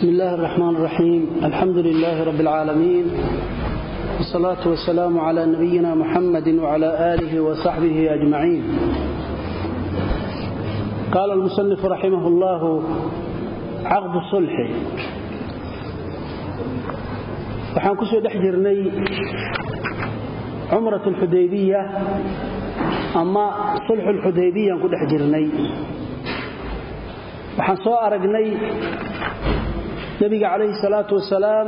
بسم الله الرحمن الرحيم الحمد لله رب العالمين والصلاة والسلام على نبينا محمد وعلى آله وصحبه أجمعين قال المصنف رحمه الله عقد الصلح waxaan ku soo dhex jirnay cumrat alxudaybiya ama sulxu alxudaybiyaan ku dhex jirnay waxaan soo aragnay nebiga calayhi salaatu wasalaam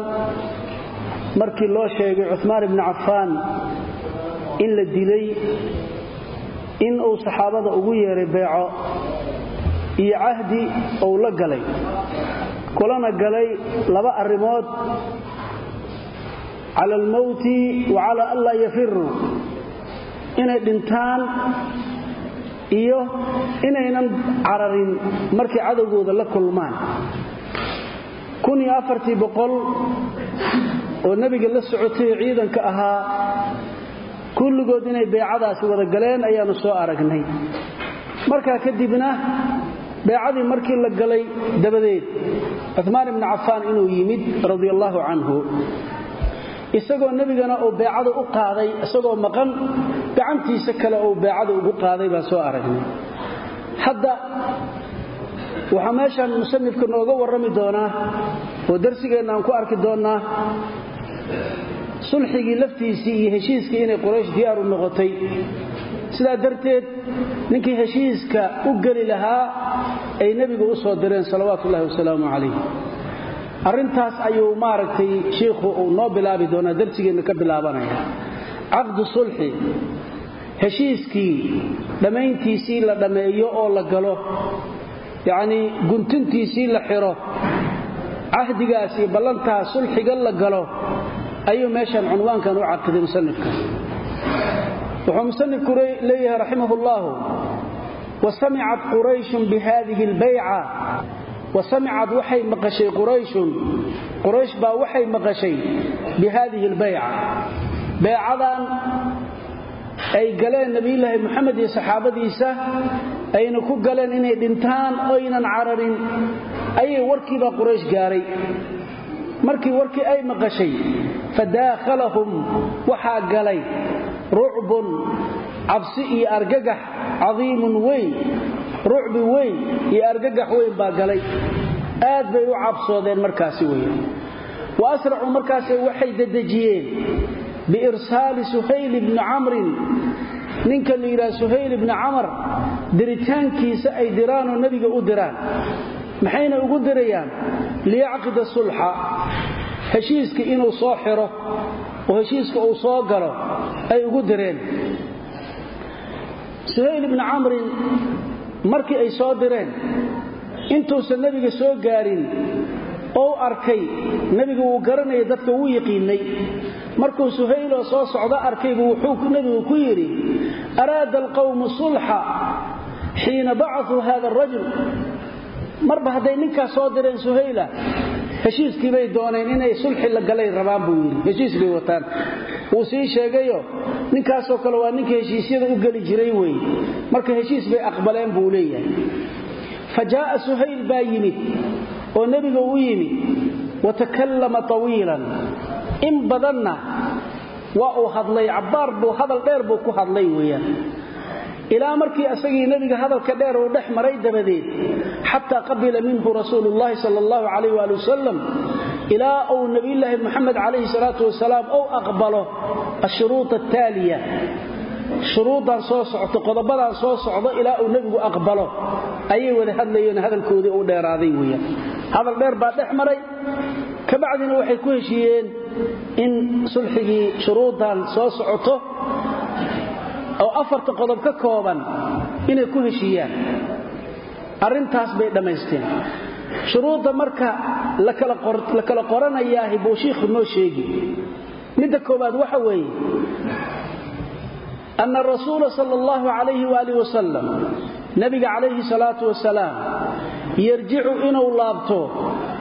markii loo sheegay cuhmaan ibni cafaan in la dilay in uu saxaabada ugu yeeray beeco iyo cahdi uu la galay. Kulana galay laba arrimood. Cala almowti wa cala an laa yafiruu inay dhintaan iyo inaynan cararin markay cadowgooda la kulmaan kun afartii boqol oo nebiga la socotay oo ciidanka ahaa kulligood inay beecadaasi wada galeen ayaannu soo aragnay. Markaa kadibna beecadii markii la galay dabadeed cuhmaan ibni cafaan inuu yimid radia allaahu canhu. Isagoo nebigana uu beecada u qaaday isagoo maqan gacantiisa kale uu beecada ugu qaaday baan soo aragnay. Hadda waxaa meeshaan musanifka nooga warrami doonaa oo darsigeenna aan ku arki doonnaa sulxigii laftiisii iyo heshiiskii inay quraysh diyaar u noqotay. Sidaa darteed ninkii heshiiska u geli lahaa ay nebigu u soo direen salawaatu ullahi wasalaamu calayh arrintaas ayuu maaragtay shiikhu uu noo bilaabi doonaa darsigeenna ka bilaabanaya. Caqdu sulxi heshiiskii dhammayntiisii la dhammeeyo oo la galo yacnii guntintiisii la xiro cahdigaas iyo ballantaas sulxiga la galo ayuu meeshan cunwaankan u caqiday musanifka. Wuxuu musanifku leeyahay raximah ullahu wasamicat qurayshun bihadihi albayca wasamicad waxay maqashay qurayshun quraysh baa waxay maqashay bi haadihi albayca ay galeen nebiyulaahi moxamed iyo saxaabadiisa ayna ku galeen inay dhintaan oynan cararin. Ayay warkiibaa quraysh gaaray. Markii warkii ay maqashay fadaakhalahum waxaa galay rucbun cabsi iyo argagax cadiimun weyn rucbi weyn iyo argagax weyn baa galay. Aad bay u cabsoodeen markaasi weyan wa asracuu markaase waxay dedejiyeen biirsaali suhayl ibni camrin ninka la yidhaha suhayl ibni camar diritaankiisa ay diraanoo nebiga u diraan maxayna ugu dirayaan liyacqida sulxa heshiiska inuu soo xiro oo heshiiska uu soo galo ay ugu direen suhayl ibni camrin markii ay soo direen intuusan nebiga soo gaarin ou arkay nebigu wuu garanaya dadka wuu yiqiinay markuu suhayloo soo socdo arkaybu wuxuu nebigu ku yidhi araada alqawmu sulxa xiina bacasuu hada arajul marba hadday ninkaas soo direen suhayla heshiiskii bay dooneen inay sulxi la galay rabaan buu yidhi. Heshiis bay wataan. Wuu sii sheegayo ninkaasoo kale waa ninka heshiisyada u geli jiray wey marka heshiis bay aqbaleen buu leeyahay. Fa jaa'a suhayl baa yimid oo nebiga u yimid wa tawiilan in badanna waa uu hadlay cabbaar buu hadal dheer buu ku hadlay weeyaan. Ilaa markii asagii nebiga hadalka dheer uu dhex maray dabadeed xataa qabila minhu rasuulu llahi sal allahu calayh waali wasalam ilaa uu nebiyulaahi moxamed calayhi salaatu wasalaam ou aqbalo ashuruud ataaliya shuruuddan soo socto qodobadan soo socdo ilaa uu nebigu aqbalo. Ayay wada hadlayeen hadalkoodii u dheeraaday weyaan hadal dheer baa dhex maray. Kabacdina waxay ku heshiiyeen in sulxigii shuruuddan soo socoto oo afarta qodob ka kooban inay ku heshiiyaan. Arrintaas bay dhammaysteen. Shuruudda marka la kala qoranayaahi buu shiikhu noo sheegi midda koowaad waxa weeye ana arasuula sala allahu calayhi waaalih wasalam nebiga calayhi salaatu wasalaam yarjicu inuu laabto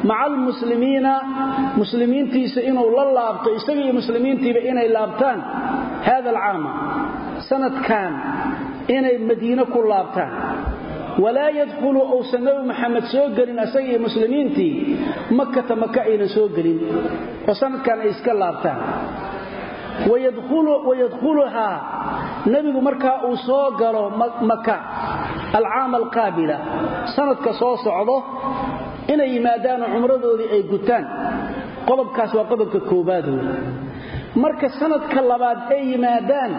maca almuslimiina muslimiintiisa inuu la laabto isaga iyo muslimiintiiba inay laabtaan hada alcaama sanadkan inay madiine ku laabtaan. Walaa yadkhulu uusan nabi maxamed soo gelin asaga iyo muslimiintii makata maka aynan soo gelin oo sanadkan ay iska laabtaan. Wayadkhuluhaa nebigu markaa uu soo galo maka alcaama alqaabila. Sanadka soo socdo inay yimaadaanoo cumradoodii ay gutaan. Qodobkaas waa qodobka koobaad wey marka sanadka labaad ay yimaadaan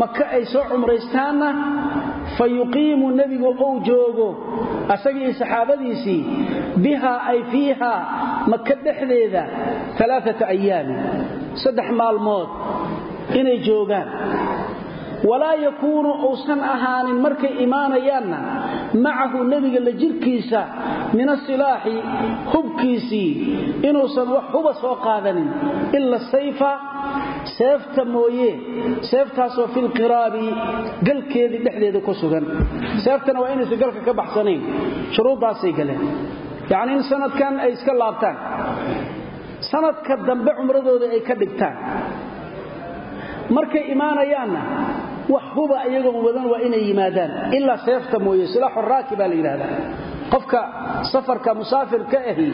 maka ay soo cumraystaanna fa yuqiimu nebigu ou joogo asagii saxaabadiisii bihaa ay fiiha maka dhexdeeda alaaata ayaamin saddex maalmood inay joogaan walaa yakuunu uusan ahaanin markay imaanayaanna macahu nebiga la jirkiisa min asilaaxi hubkiisii inuusan wax huba soo qaadanin ila sayfa seefta mooye seeftaasoo filqiraabi galkeedii dhexdeeda ku sugan. Seeftana waa inaysan galka ka baxsanayn shuruuddaasay galeen. Yacni in sanadkan ay iska laabtaan. Sanadka dambe cumradooda ay ka dhigtaan. Markay imaanayaanna wax huba iyagoon wadan waa inay yimaadaan. Ilaa seefta mooye silaaxu raaki qofka safarka musaafirka ahi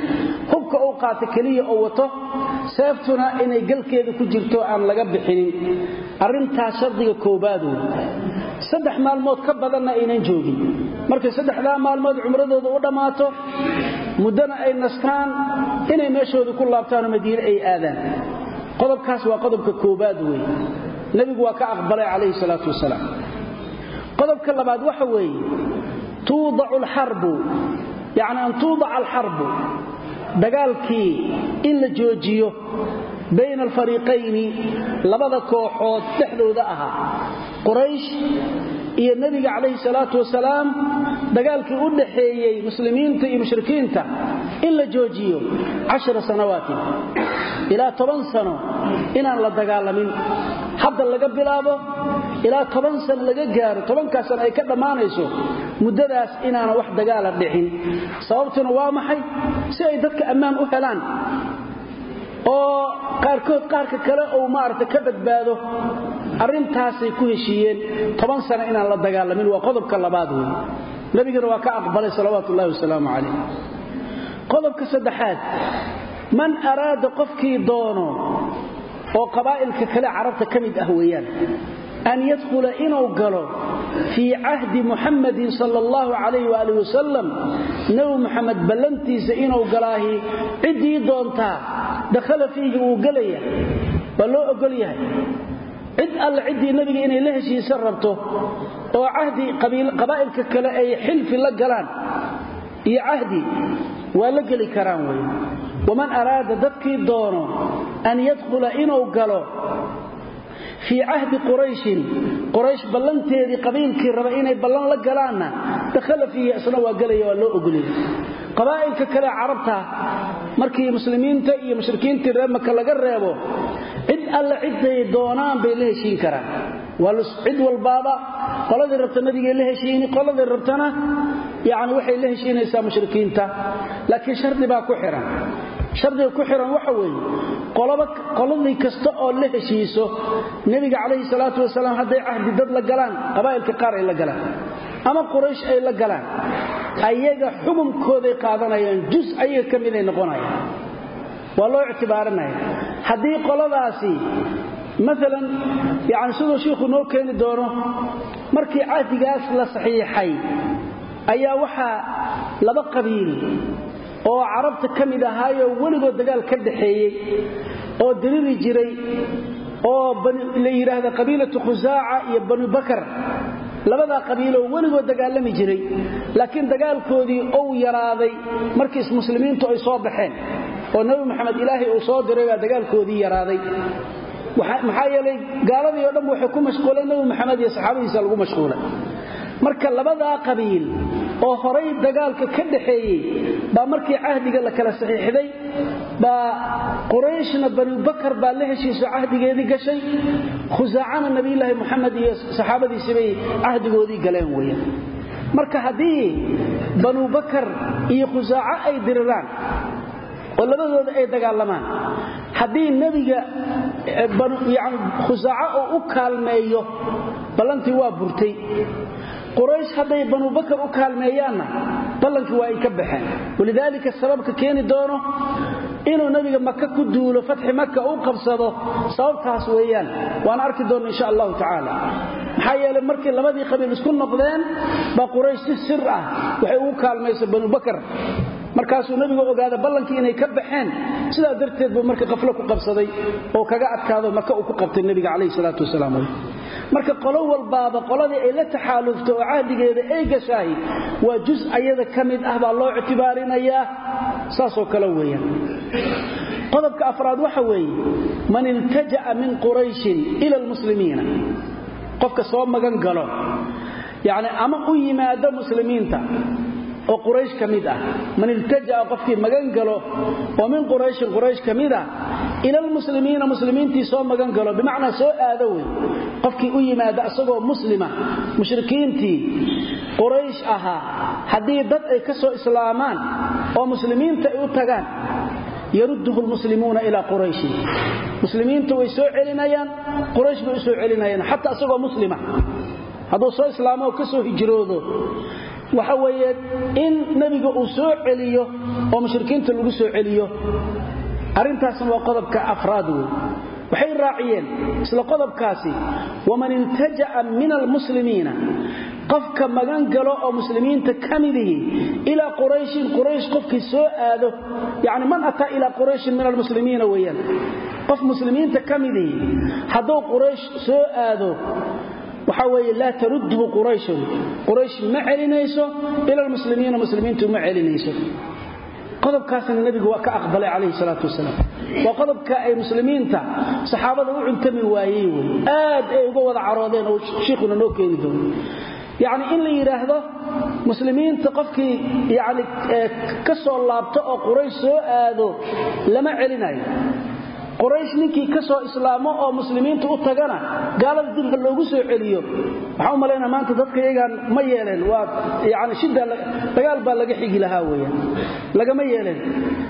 hubka uu qaata keliya oo wato seeftuna inay galkeeda ku jirto aan laga bixinin. Arrintaas shardiga koobaad wey saddex maalmood ka badanna aynan joogin. Markay saddexdaa maalmood cumradooda u dhammaato muddana ay nastaan inay meeshoodii ku laabtaanoo madiine ay aadaan. Qodobkaas waa qodobka koobaad wey nebigu waa ka aqbalay calayhi salaatu wasalaam. Qodobka labaad waxa weeye tuudacu alxarbu yacni an tuudaca alxarbu dagaalkii in la joojiyo bayna alfariiqayni labada kooxood dhexdooda ahaa. Quraysh iyo nebiga calayhi salaatu wasalaam dagaalkii u dhaxeeyey muslimiinta iyo mushrikiinta in la joojiyo cashara sanawaatin ilaa toban sano inaan la dagaalamin hadda laga bilaabo ilaa toban sano laga gaaro tobankaas sano ay ka dhammaanayso muddadaas inaana wax dagaala dhicin. Sababtuna waa maxay? Si ay dadka ammaan u helaan oo qaarkood qaarka kale uu maaragtay ka badbaado arrintaasay ku heshiiyeen toban sano inaan la dagaalamin waa qodobka labaad wey nebigana waa ka aqbalay salawaatu ullahi wasalaamu calayh. Qodobka saddexaad man araada qofkii doono oo qabaa'ilka kale carabta ka mid ah weeyaan an yadkhula inuu galo fii cahdi muxammadin sala allahu calayh waaalih wasalam nebi muxamed ballantiisa inuu galaahi ciddii doontaa dakhala fiihi wuu gelaya waa loo ogol yahay. Cid alle ciddii nebiga inay la heshiisan rabto oo cahdi qabaa'ilka kale ay xilfi la galaan iyo cahdi waa la geli karaan wey waman araada dadkii doono an yadkhula inuu galo fii cahdi qurayshin quraysh ballanteedii qabiilkii raba inay ballan la galaanna dakhala fiihi isna waa gelaya waa loo ogoliyay qabaa'ilka kale carabta markii muslimiinta iyo mushrikiintii reer maka laga reebo cid alle ciday doonaan bay la heshiin karaan cid walbaaba. Qoladii rabta nabigay la heshiini qoladii rabtana yani waxay la heshiinaysaa mushrikiinta. Laakiin shardi baa ku xihan shardiga ku xihan waxa weeye qoladii kasta oo la heshiiso nebiga calayhi salaatu wasalaam hadday cahdi dad la galaan qabaa'ilka qaar ay la galaan ama quraysh ay la galaan ayaga xukumkooday qaadanayaan jus ayaga ka miday noqonayaan. Waa loo maalan yani siduu shiikhu noo keeni doono markii cahdigaas la saxiixay ayaa waxaa laba qabiil oo carabta ka mid ahaayoo weligood dagaal ka dhaxeeyey oo diriri jiray oo la yidhaahda qabiilatu khusaaca iyo banu bakar. Labadaa qabiiloo weligood dagaalami jiray laakiin dagaalkoodii ou yaraaday markiis muslimiintu ay soo baxeen oo nebi maxamed ilaahay uu soo diray baa dagaalkoodii yaraaday maxaa yeelay gaaladii o dhan waxay ku mashquuleen nebi maxamed iyo saxaabadiisa lagu mashquulay. Marka labadaa qabiil oo horay dagaalka ka dhaxeeyey baa markii cahdiga la kala saxiixday baa qurayshna banu bakar baa la heshiiso cahdigeedii gashay. Khusaacana nebiyulaahi moxamed iyo saxaabadiisibay cahdigoodii galeen weeyaan. Marka haddii banu bakar iyo khusaaco ay diriraan oo labadooda ay dagaalamaan haddii nebiga khusaaco uu u kaalmeeyo ballantii waa burtay. Quraysh hadday banu bakar u kaalmeeyaanna ballankii waa ay ka baxeen. Walidaalika sababka keeni doono inuu nabiga maka ku duulo fatxi maka u qabsado sababtaas weeyaan. Waan arki doonna insha allahu tacaala. Maxaa yeelay markii labadii qabiil isku noqdeen baa quraysh si sir ah waxay ugu kaalmaysa banu bakar markaasuu nabigu ogaada ballankii inay ka baxeen sidaa darteed buu marka qaflo ku qabsaday oo kaga adkaado maka uu ku qabtay nabiga calayhi salaatu wasalaam. Marka qolo walbaaba qoladii ay la taxaalufto oo cahdigeeda ay gashahay waa jus ayada ka mid ah baa loo ictibaarinayaa saasoo kale weeyaan. Qodobka afraad waxa weeye man iltaja'a min qurayshin ila almuslimiina. Qofka soo magan galo yacni ama u yimaado muslimiinta oo quraysh ka mid ah. Man iltaja'a qofkii magan galo oo min qurayshin quraysh ka mid ah ila almuslimiina muslimiintii soo magan galo bimacnaa soo aado wey. Qofkii u yimaada isagoo muslima mushrikiintii quraysh ahaa haddii dad ay ka soo islaamaan oo muslimiinta ay u tagaan yarudduhu lmuslimuuna ilaa qurayshin muslimiinta way soo celinayaan quraysh bay u soo celinayaan xataa isagoo muslima. Hadduu soo islaamo oo ka soo hijroodo waxa weeye in nebiga uu soo celiyo oo mushrikiinta lagu soo celiyo. Arrintaasna waa qodobka afraad wey waxay raaciyeen isla qodobkaasi waman iltaja'a min almuslimiina. Qofka magan galo oo muslimiinta ka midihi ilaa qurayshin quraysh qofkii soo aado. Yani man ataa ilaa qurayshin min almuslimiina weeyaan. Qof muslimiinta ka hadduu quraysh soo aado waxaa weeye laa tarudhu qurayshun. Quraysh ma celinayso ila almuslimiina muslimiintu ma celinayso. Qodobkaasna nebigu waa ka aqbalay calayhi salaatu wasalaam. Waa qodobka ay muslimiinta saxaabada u cuntami waayey wey. Aad ay uga wada caroodeen oo shiikhuna noo keeni doono yacni in la yidhaahdo muslimiinta qofkii yani ka soo laabto oo quraysh soo aado lama celinayo quraysh ninkii ka soo islaamo oo muslimiinta u tagana gaalada dib ha loogu soo celiyo. Waxaa u malaynaa maanta dadka ma yeeleen waa yani shidda dagaal baa laga xigi lahaa weeyaan. Lagama yeeleen.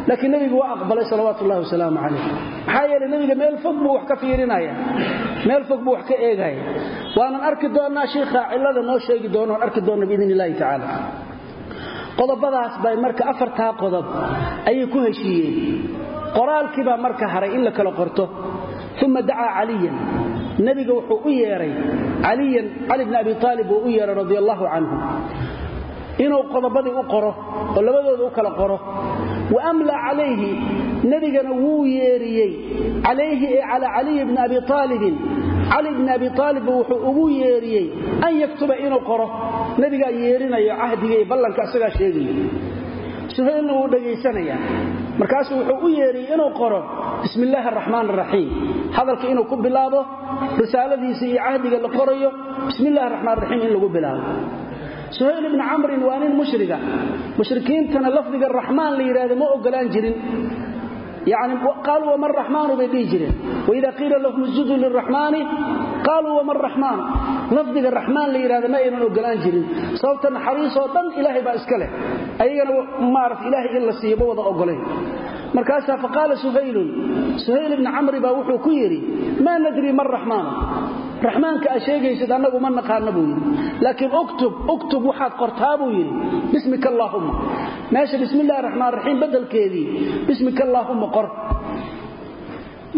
Laakiin nebigu waa aqbalay salawaatu wasalaamu calayh maxaa yeelay nebiga meel fog buu wax ka fiirinaya. Meel fog buu wax ka eegaya. Waanan arki doonnaa shiikha cillada noo sheegi doono aan arki doonna biidn tacaala qodobadaas bay marka afartaa qodob ayay ku heshiiyeen qoraalkii baa marka haray in la kala qorto. Uma dacaa caliyan. Nebiga wuxuu u yeedhay caliyan cali bni abi aalib wuu u yeedhay radi allahu inuu qodobadii u qoro oo labadooda u kala qoro. Wa amla calayhi nebigana wuu yeeriyey. Calayhi ee cala caliyi bni abi aalibin cali bni abi aalibba wuxuu ugu yeeriyey an yaktuba inuu qoro. Nebigaa yeerinayo cahdiga iyo ballanka isagaa sheegayo suhaylna wuu dhagaysanayaa markaasuu wuxuu u yeeriyey inuu qoro bismi illaahi araxmaan araxiim hadalka inuu ku bilaabo risaaladiisa iyo cahdiga la qorayo bismi illahi raxiim in lagu bilaabo. Suhayl ibni camrin waa nin mushriga. Mushrikiintana lafdiga raxmaan la yidhahdo ma ogolaan jirin yani qaaluu wama raxmaanu bay dhihi jireen. Waida qiila lahum isjuduu liraxmaani qaaluu wama raxmaanu lafdiga raxmaan la yidhahda ma aynan ogolaan jirin. Sababta naxariisoo dhan ilaahay baa iska leh. Ayagana maarata ilaahay in la siiyo ma wada ogolayn markaasaa faqaala suhaylun suhayl ibni camri baa wuxuu ku yidhi maa nadrii man raxmaanu raxmaanka aa sheegaysid annagu ma naqaana buu yidhi. Laakiin uktub uktub waxaad qortaa buu yidhi bismika allaahumma. Meesha bismi illahi raxmaan raxiim qor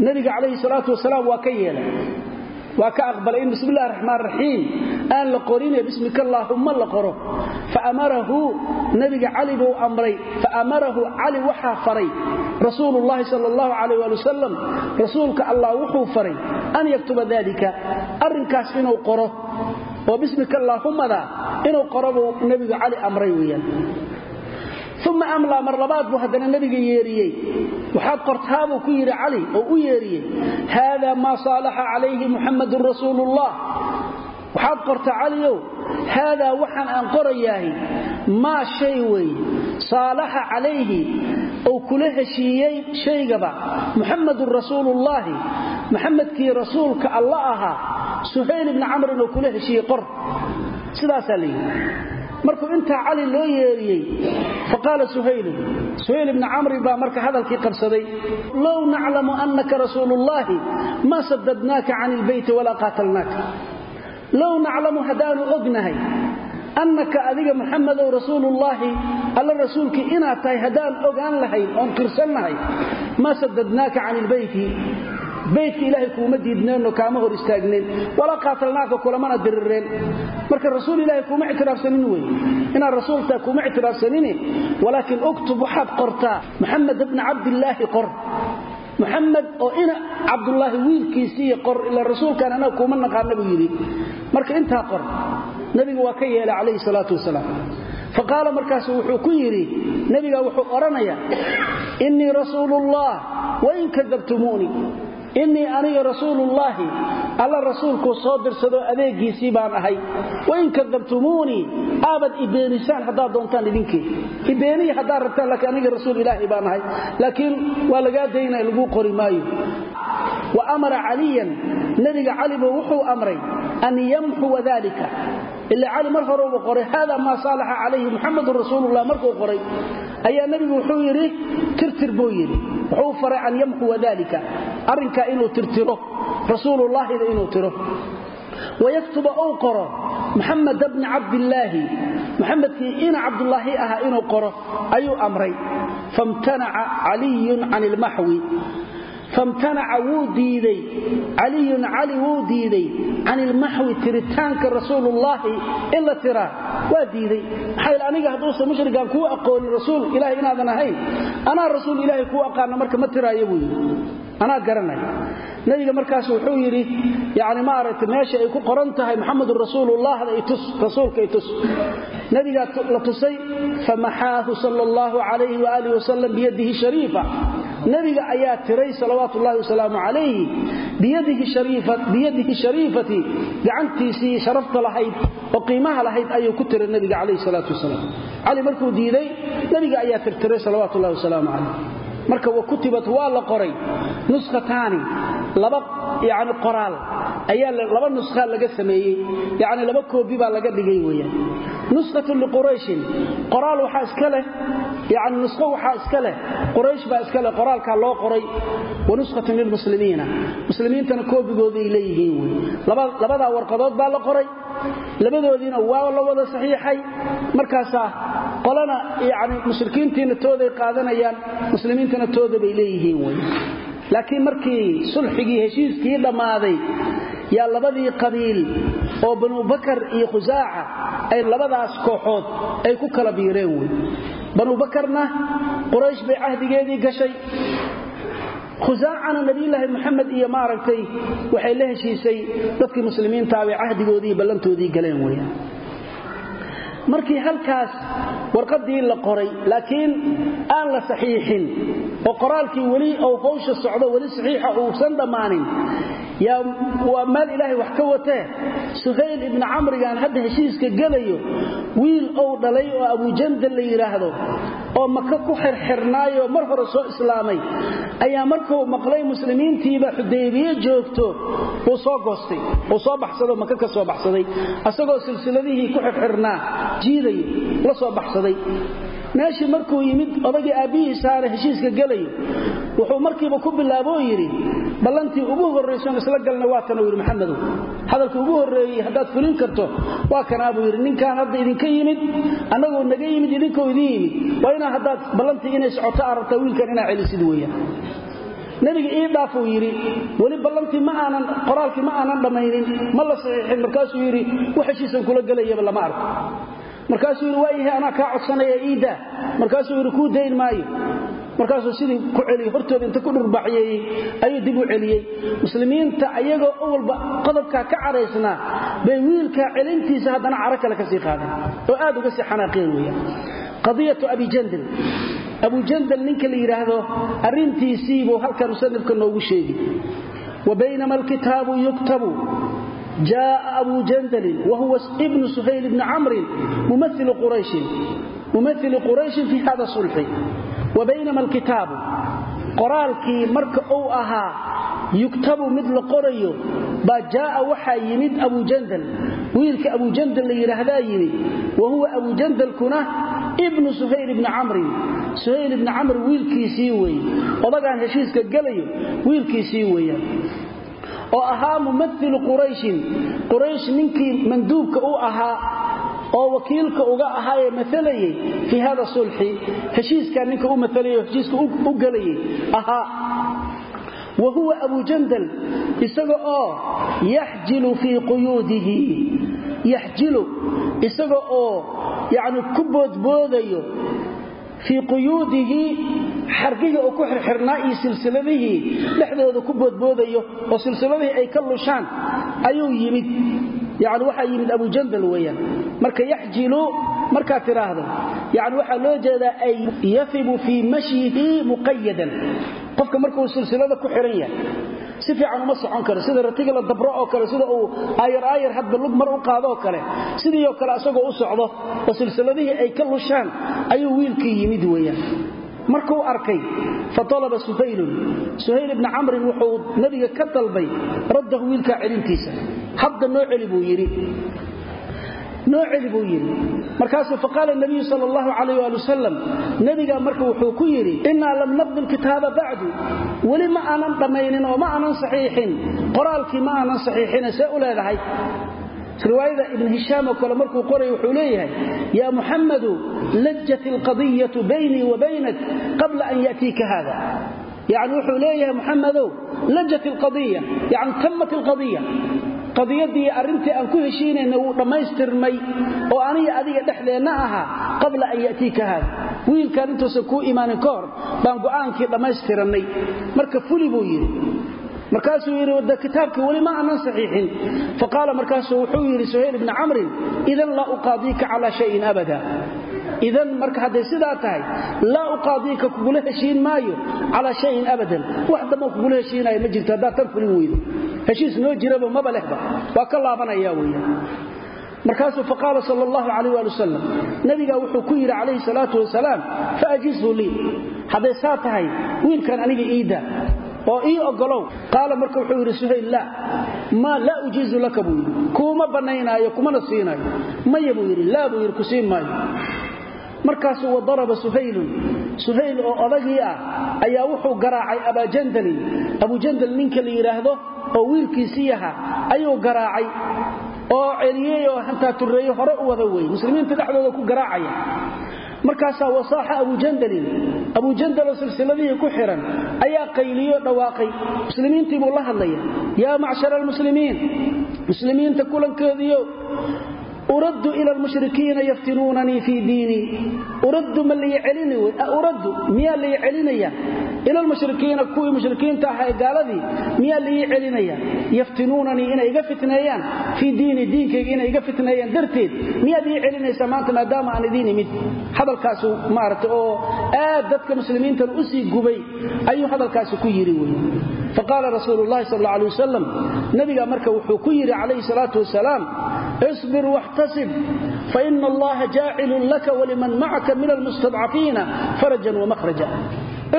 nebiga calayhi salaatu wasalaam waa ka yeelay. Waa ka aqbalay in bismi illahi raxmaan aan la qorine bismika allaahumma la qoro. Faamarahu nebiga cali buu amray. Faamarahu cali waxaa faray. Rasuulu llahi sal allahu calayh waali wasalam rasuulka allah wuxuu faray an yaktuba dalika arrinkaas inuu qoro. Oo bismika allaahumada inuu qoro buu nebigu cali amray weeyaan uma amlaa mar labaad buu haddana nebiga yeeriyey waxaad qortaa buu ku yidhi cali oo u yeeriyey haada maa saalaxa calayhi muxamadun rasuulu ullah waxaad qorta caliow haadaa waxaan aan qorayaahi maa shay weeye saalaxa calayhi ou kula heshiiyey shaygaba muxamadun rasuuluullaahi muxamedkii rasuulka alla ahaa suhayl ibni camrin oo kula heshiiyey qor sidaasaa markuu intaa cali loo yeeriyey faqaala suhaylun suhayl ibni camrin baa marka hadalkii qabsaday low naclamu annaka rasuuluullaahi ma sadadnaaka can ilbeyti walaa qaatalnaaka. Low naclamu haddaanu ognahay annaka adiga muxamadow rasuulullaahi alla rasuulkii inaad tahay haddaan ogaan lahayn oon qirsannahay ma sadadnaaka cani ilbeyti beytka ilaahay kuuma diidneenno kaama hor istaagnen walaa qaatalnaaka kulamana dirireen. Marka rasuul ilaahay kuuma ictiraafsanin wey inaad rasuultaa kuuma ictiraafsanine walaakiin uktub waxaad qortaa muxamed bna cabdillaahi qor. Muxamed oo ina cabdulaahi wiilkiisii qor ila rasuulkan anaga kuuma naqaana buu yidhi. Marka intaa qor nebigu waa ka yeelay calayhi salaatu wasalaam. Fa qaala markaasu wuxuu ku yidhi nebiga wuxuu odhanayaa innii rasuulullah wain kadabtumuunii innii aniga rasuulullaahi alla rasuulkuu soo dirsadoo adeegiisii baan ahay. Wain kadabtumuunii aabad ibeenisaan haddaad doontaan idinkii. Ibeeniyi haddaad rabtaan laakiin aniga rasuul ilaahi baan ahay. Laakiin waa lagaa daynaya laguu qori maayo. Wa amara caliyan nebiga calibuu wuxuu amray an yamxuwa dalika ila cali mar horeuba qoray hada maa saalaxa calayhi muxamadun rasuulullah markuu qoray ayaa nebigu wuxuu yidhi tirtir buu yidhi wuxuu faray an yamxuwa dalika arrinkaa inuu tirtiro rasuulullaahida inuu tiro wayaktuba uu qoro muxamed bni cabdillaahi muxamedkii ina cabdulaahi ahaa inuu qoro ayuu amray famtanaca caliyun can ilmaxwi famtanaca wuu diiday caliyun cali wuu diiday can ilmaxwi tiritaanka rasuulullaahi in la tiraa waa diiday. Maxaa aniga hadduusan mushrigaan kuu aqoonin rasuul ilahay inaadan ahayn anaa rasuul ilaahay kuu aqaana marka ma tiraayo buu yidhi. Anaa garanay. Nabiga markaas wuxuu yidhi yani maaragtay meesha ay ku qoran tahay muxamedun rasuulullahda itus rasuulka itus nabigaa la tusay famaxaahu sal nabiga ayaa tiray salawaatu ullahi wasalaamu calayhi biyadihi shariifati gacantiisii sharafta lahayd oo qiimaha lahayd ayuu ku tiray nabiga calayhi salaatu wasalaam. Cali markuu diiday nabiga ayaa tirtiray salawaatu wasalaamu calayh marka wa kutibat waa la qoray. Nuskhataani laba yani qoraal. Ayaa laba nuskha laga sameeyey. Yani laba koobi baa laga dhigay weyaan nuskhatun liqurayshin. Qoraal waxaa iska leh. Yani nuskho waxaa iska leh. Quraysh baa iska leh. Qoraalkaa loo qoray. Wa nuskhatun lilmuslimiina muslimiintana koobigooday leeyihiin wey labadaa warqadood baa la qoray. Labadoodiina waa la saxiixay. Markaasaa qolana yani mushrikiintiina tooday qaadanayaan. Muslimiintana tooda bay leeyihiin wey. Laakiin markii sulxigii heshiiskii dhammaaday yaa labadii qabiil oo banu bakar iyo khusaaca ay labadaas kooxood ay ku kala biireen wey. Banu bakarna quraysh bay cahdigeedii gashay. Khusaacana nabiyulaahi muxamed iyo maaragtay waxay la heshiisay dadkii muslimiintaa bay cahdigoodii ballantoodii galeen weyaan markii halkaas warqadii la qoray laakiin aan la saxiixin oo qoraalkii weli ou hawsha socdo weli saxiixa uusan dhammaanin waa meel ilaahay wax ka watee suhayl ibni camrigan hadda heshiiska gelayo wiil ou dhalay oo abujandal la yidhaahdo oo maka ku xirxirnaayoo mar hore soo islaamay ayaa markuu maqlay muslimiintiiba xudaybiye joogto uu soo goostay uu soo baxsado maka ka soo baxsaday asagoo silsiladihii ku xirxirnaa jiidayo la soo baxsaday. Meeshii markuu yimid odagii aabbihiisaana heshiiska gelayo wuxuu markiiba ku bilaaboo yidhi ballantii ugu horrayson isla galna waa tanuu yidhi maxamedow hadalkii ugu horreeyey haddaad fulin karto waa kanaa buu yidhi. Ninkaan hadda idinka yimid annagoo naga yimid idinkoo idin yimid waa inaa haddaad ballantii inay socoto aa rabtaa wiilkan inaa celisid weeyaan. Nabiga ii dhaafuu yidhi weli ballantii ma aanan qoraalkii ma aanan dhammaynin ma la saxiixin. Markaasuu yidhi wax heshiisan kula gelayaba lama arko markaasuu yidhi waa yahay anaa kaa codsanaya iidaa markaasuu yidhi kuu dayn maayo. Markaasuu sidii ku celiyey hortooda inta ku dhurbaxyeeyey ayuu dib u celiyey. Muslimiinta ayagoo awalba qodobkaa ka caraysnaa bay wiilkaa celintiisa haddana caro kale ka sii qaadeen oo aad uga sii xanaaqeen weeyaan. Qadiyatu abijandal abujandal ninka la yidhaahdo arrintiisii buu halkan musanifka noogu sheegi wa baynama alkitaabu yuktabu جاء أبو جندل وهو ابن سهيل بن عمرو ممثل قريش ممثل قريش في هذا الصلح وبينما الكتاب قرالكي مرك أو أها يكتب مثل قريو با جاء وحا يمد أبو جندل ويلك أبو جندل ليرهدا يمد وهو أبو جندل كنا ابن سهيل بن عمرو سهيل بن عمرو ويلكي سيوي وضغان هشيسك قليو ويلكي سيوي oo ahaa mumailu qurayshin. Quraysh ninkii manduubka u ahaa oo wakiilka uga ahaayee maalayey fii hada sulxi heshiiskaa ninka u maalayay heshiiska u gelayay ahaa. Wa huwa abu jandal isaga oo yaxjilu fii quyuudihi. Yaxjilu isaga oo yani ku boodboodayo fii xargihii oo ku xirxirnaa iyo silsiladihii dhexdooda ku boodboodayo oo silsiladihii ay ka lushaan ayuu yimid. Yani waxaa yimid abu jandal weeyaan. Marka yaxjilu markaad tidhaahdo yani waxaa loo jeedaa ay yafibu fii mashyihi muqayadan qofka markuu silsilada ku xiran yahay si fiican uma socon karo. Sida ratiga la dabro oo kale sida uu aayar aayar hadba lug mar u qaado oo kale sidiioo kale asagoo u socdo oo silsiladihii ay ka lushaan ayuu wiilkii yimid weeyaan markuu arkay faalaba suhaylun. Suhayl ibni camrin wuxuu nabiga ka dalbay raddahu wiilkaa celintiisa. Habda noo celi buu yidhi. Noo celi buu yidhi. Markaasuu faqaala nabiyu sal allahu calayh waali wasalam marka wuxuu ku yidhi innaa lam naqdi lkitaaba bacdu weli ma aanan dhammaynin oo ma aanan saxiixin. Qoraalkii ma aanan saxiixine see u leedahay riwaayada ibn hishaam oo kale markuu qoray wuxuu leeyahay yaa muxammadu lajjat alqadiyatu baynii wa baynak qabla an ya'tiika hada yani wuxuu leeyahay muxamadow lajat alqadiya yani tammat alqadiya qadiyadii arrintii aan ku heshiinayna wuu dhammaystirmay oo aniga adiga dhexdeenna ahaa qabla an ya'tiika haada wiilkaan intuusan kuu imaanin ka hor baan go'aankii dhammaystirannay marka fuli buu yidhi markaasuu yidhi wada kitaabkii weli ma aanan saxiixin. Faqaala markaasuu wuxuu yidhi suhayl ibni camrin idan laa uqaadiika calaa shayin abada. Idan marka hadday sidaa tahay laa uqaadiika kugula heshiin maayo calaa shayin abadan. Wax damboo kugula heshiinaayo ma jirto haddaad tan fulin weydo. Heshiis noo jiraba maba lehba waa ka laabanaya weya markaasuu faqaala sal allahu calayh waali wasalam nabigaa wuxuu ku yidhi calayhi salaatu wasalaam faajizhu lii. Hadday saa tahay wiilkan aniga iida oo ii ogolow qaala marka wuxuu yidhi suhayl laa maa laa ujiizu laka buu yidhi. Kuuma bannaynaayo kumana siinaayo. Maya buu yidhi. Laa buu yidhi ku siin maayo. Markaasuu wadaraba suhaylun. Suhayl oo odagii ah ayaa wuxuu garaacay abaajandalin abujandal ninka la yidhaahdo oo wiilkiisii aha ayuu garaacay oo celiyey oo hantaa turreeye hore u wada wey muslimiinta dhexdooda ku garaacaya markaasaa wasaaxa abujandalin abujandaloo silsiladihii ku xihan ayaa qayliyo dhawaaqay. Muslimiintii buu la hadlaya yaa macshara almuslimiin muslimiinta kulankeediyo uraddu ila almushrikiina yaftinuunanii fii diinii uraddu ma lii celini uraddu miyaa lii celinaya ila almushrikiina kuwii mushrikiinta ahaa ee gaaladii miyaa lii celinaya yaftinuunanii inay iga fitneeyaan fii diinii diinkayga inay iga fitneeyaan darteed miyaad ii celinaysaa maanta maadaama aan idiin imid hadalkaasu maaragtay oo aad dadka muslimiintan u sii gubay ayuu hadalkaasi ku yidhi wey faqaala rasuulu llahi sal alla alay wasalam nabigaa marka wuxuu ku yidhi calayhi salaatu wasalaam waxtasib faina allaha jaacilun laka waliman macaka min almustadcafiina farajan wamahraja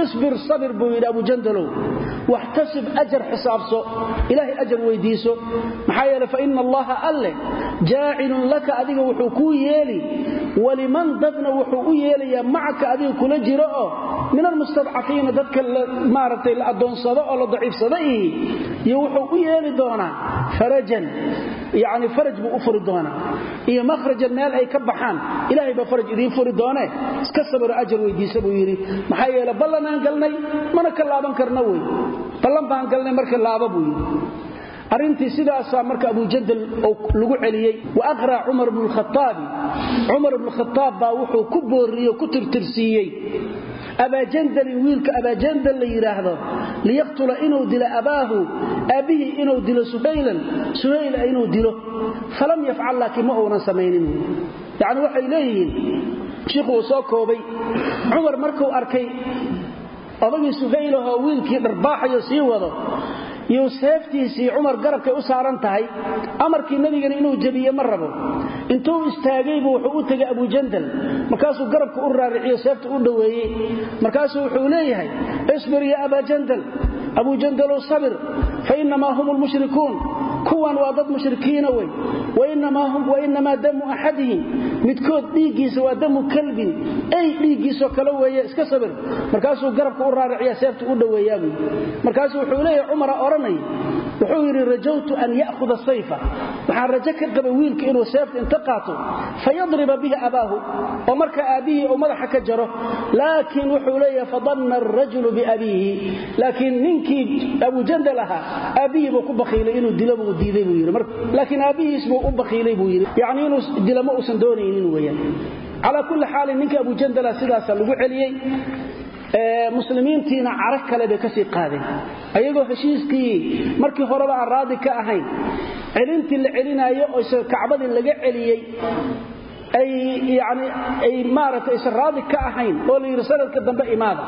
isbir sabir buu yidhi abujandalow waxtasib ajar xisaabso ilaahay ajar weydiiso maxaa yeele faina allaha alleh jaacilun laka adiga wuxuu kuu yeeli waliman dadna wuxuu u yeelayaa macaka min almustadcafiina dadka maaragtay la addoonsado oo la daciifsado ihi iyo wuxuu u yeeli doonaa farajan yani faraj buu u furi doonaa iyo mahrajan meel ay ka baxaan ilaahay baa faraj idiin furi doonee iska sabiro ajar weydiisa buu yidhi. Maxaa yeele ballanaan galnay mana ka laaban karna wey. Ballan baan galnay marka laaba buu yidhi. Arrintii sidaasaa marka abujandal lagu celiyey wa aqraa cumar bnu lkhaaabi cumar bnu khaaab baa wuxuu ku booriyey ku tirtirsiiyey abaajandalin wiilka abaajandal la yidhaahdo liyaqtula inuu dilo abaahu aabbihii inuu dilo suhaylan suhayla inuu dilo. Falam yafcal laakiin ma uunan samaynin. Yacni waxay leeyihiin shiikhu uu soo koobay. Cumar markuu arkay odagii suhaylahoo wiilkii dharbaaxayo sii wado iyo seeftiisii cumar garabkay u saaran tahay amarkii nebigana inuu jebiye ma rabo. Intuu istaagaybu wuxuu u tegay abujandal markaasuu garabka u raariciyo seefta u dhoweeyey. Markaasuu wuxuu leeyahay isbir ya abajandal abujandalow sabir fainamaa hum lmushrikuun kuwan waa dad mushrikiina wey. Wainamaa damu axadihim midkood dhiiggiisa waa damu kalbin ey dhiiggiisoo kale weeye iska sabir. Markaasuu garabka u raariciya seefta u dhoweeyaabuy markaasuu wuxuu leeyahay cumara odhanaya wuxuu yidhi rajawtu an ya'huda sayfa waxaan rajo ka qabay wiilka inuu seefta inta qaato. Fayadriba bihi abaahu oo marka aabbihii uu madaxa ninkii abujandal ahaa aabbihii buu ku bakhiilay inuu dilo buu diiday buu yidhi. Laakiin aabbihiis buu u bakhiilay buu yidhi. Yacni inuu dilo ma uusan doonaynin weeyaan. Calaa kulli xaalin ninka abujandala sidaasa lagu celiyey muslimiintiina carag kale bay ka sii qaadeen. Ayagoo heshiiskii markii horeba raadi ka ahayn celintii la celinaayo oo kacbadii laga celiyey ay maaragtay aysan raadi ka ahayn oo la yidhi sanadka dambe imaada.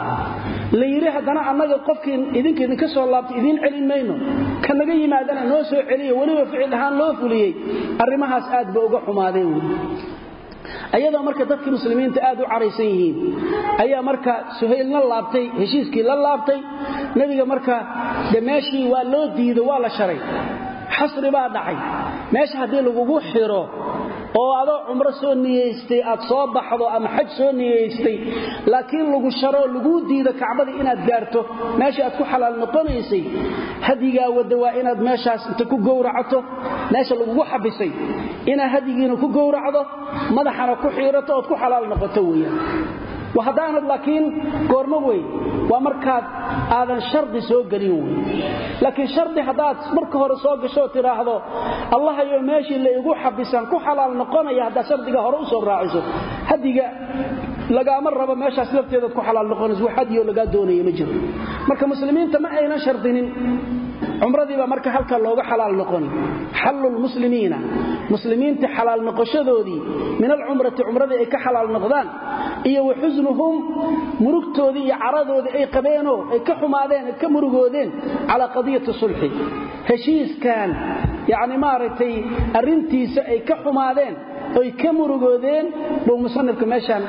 La yidhi haddana annaga qofkii idinka idinka soo laabtay idiin celin mayno. Ka naga yimaadana noo soo celiyo weliba ficil ahaan loo fuliyey. Arrimahaas aad ba uga xumaadeen wy marka dadkii muslimiinta aad u caraysan yihiin ayaa marka suhaylna laabtay heshiiskii la laabtay. Nebiga marka de waa loo diido waa la sharay. Xasri baa dhacay. Meesha haddii lagugu xiro oo adoo cumro soo niyeystay aad soo baxdo ama xaj soo niyeystay laakiin lagu sharo laguu diido kacbadii inaad gaarto meesha aad ku xalaal noqonaysay hadigaa wadda waa inaad meeshaas inta ku gowracato meesha lagugu xabisay inaad hadigiina ku gowracdo madaxana ku xiirato ood ku xalaal noqoto weyaan haddaanad laakiin goormo wey waa markaad aadan shardi soo gelin laakiin shardi haddaad marka hore soo gasho tidhaahdo allahayo meeshii la igu xabisaan ku xalaal noqonaya haddaad shardiga hore u soo raaciso. Hadiga lagaama rabo meeshaas lafteedaad ku xalaal noqonayso wax hadiyo lagaa doonaya ma jiro. Marka muslimiinta ma aynan shardinin cumradiiba marka halka looga xalaal noqoni xallu lmuslimiina muslimiinta xalaal noqoshadoodii min alcumrati cumradii ay ka xalaal noqdaan. Iyo wa xusnuhum murugtoodii iyo caradoodii ay qabeenoo ay ka xumaadeen ay ka murugoodeen calaa qadiyati sulxi heshiiskan yacni maaragtay arrintiisa ay ka xumaadeen oy ka murugoodeen buu musanifka meeshaan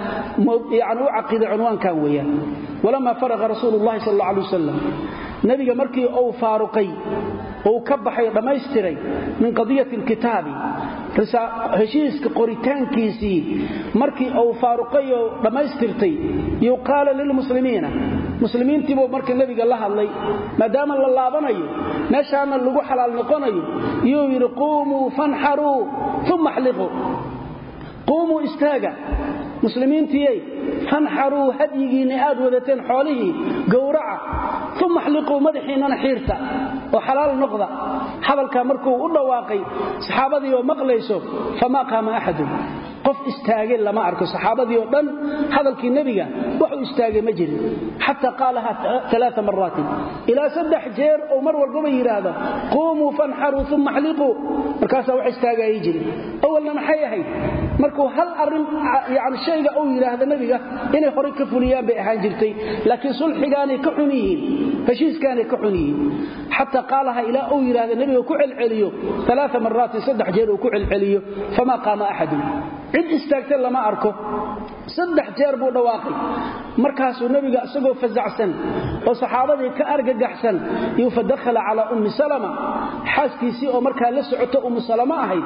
yani u caqiiday cunwaankan weeyaan. Walamaa faraqa rasuulu llahi sal alla alay wasalam nebiga markii uu faaruqay uu ka baxay dhammaystiray min qadiyati alkitaabi heshiiska qoritaankiisii. Markii uu faaruqayoo dhammaystirtay yuqaala lilmuslimiina muslimiintiibuu marka nebiga la hadlay maadaama la laabanayo meeshaana lagu xalaal noqonayo yuu yidhi quumuu fanxaruu uma xliquu quumuu istaaga muslimiintiyey fanxaruu hadyigiinni aad wadateen xoolihii gowraca uma xliquu madaxiinnana xiirta oo xalaal noqda. Hadalkaa markuu u dhawaaqay saxaabadii oo maqlayso famaa qaama axadun. Qof istaagay lama arko. Saxaabadii oo dhan hadalkii nebiga waxuu istaagay ma jirin. Xataa qaalaha aa maraatin ilaa saddex jeer oo mar walbaba yidhaahdo quumuu fanxaruu uma xliquu markaasaa wax istaagayay jirin. Awalna maxay ahayd? Markuu hal arrin yani shayga inay horay ka fuliyaan bay ahaan jirtay. Laakiin sulxigaanay ka xun yihiin heshiiskaanay ka xun yihiin. Xataa qaalaha ilaa uu yidhaahdo nebiga ku celceliyo aa maraatin saddex jeer uu ku celceliyo famaa qaama axadun. Cid istaagta lama arko. Saddex jeer buu dhawaaqay. Markaasuu nebiga isagoo fasacsan oo saxaabadii ka argagaxsan yuu fadakhala calaa ummi salama. Xaaskiisii oo markaa la socoto ummu salama ahayd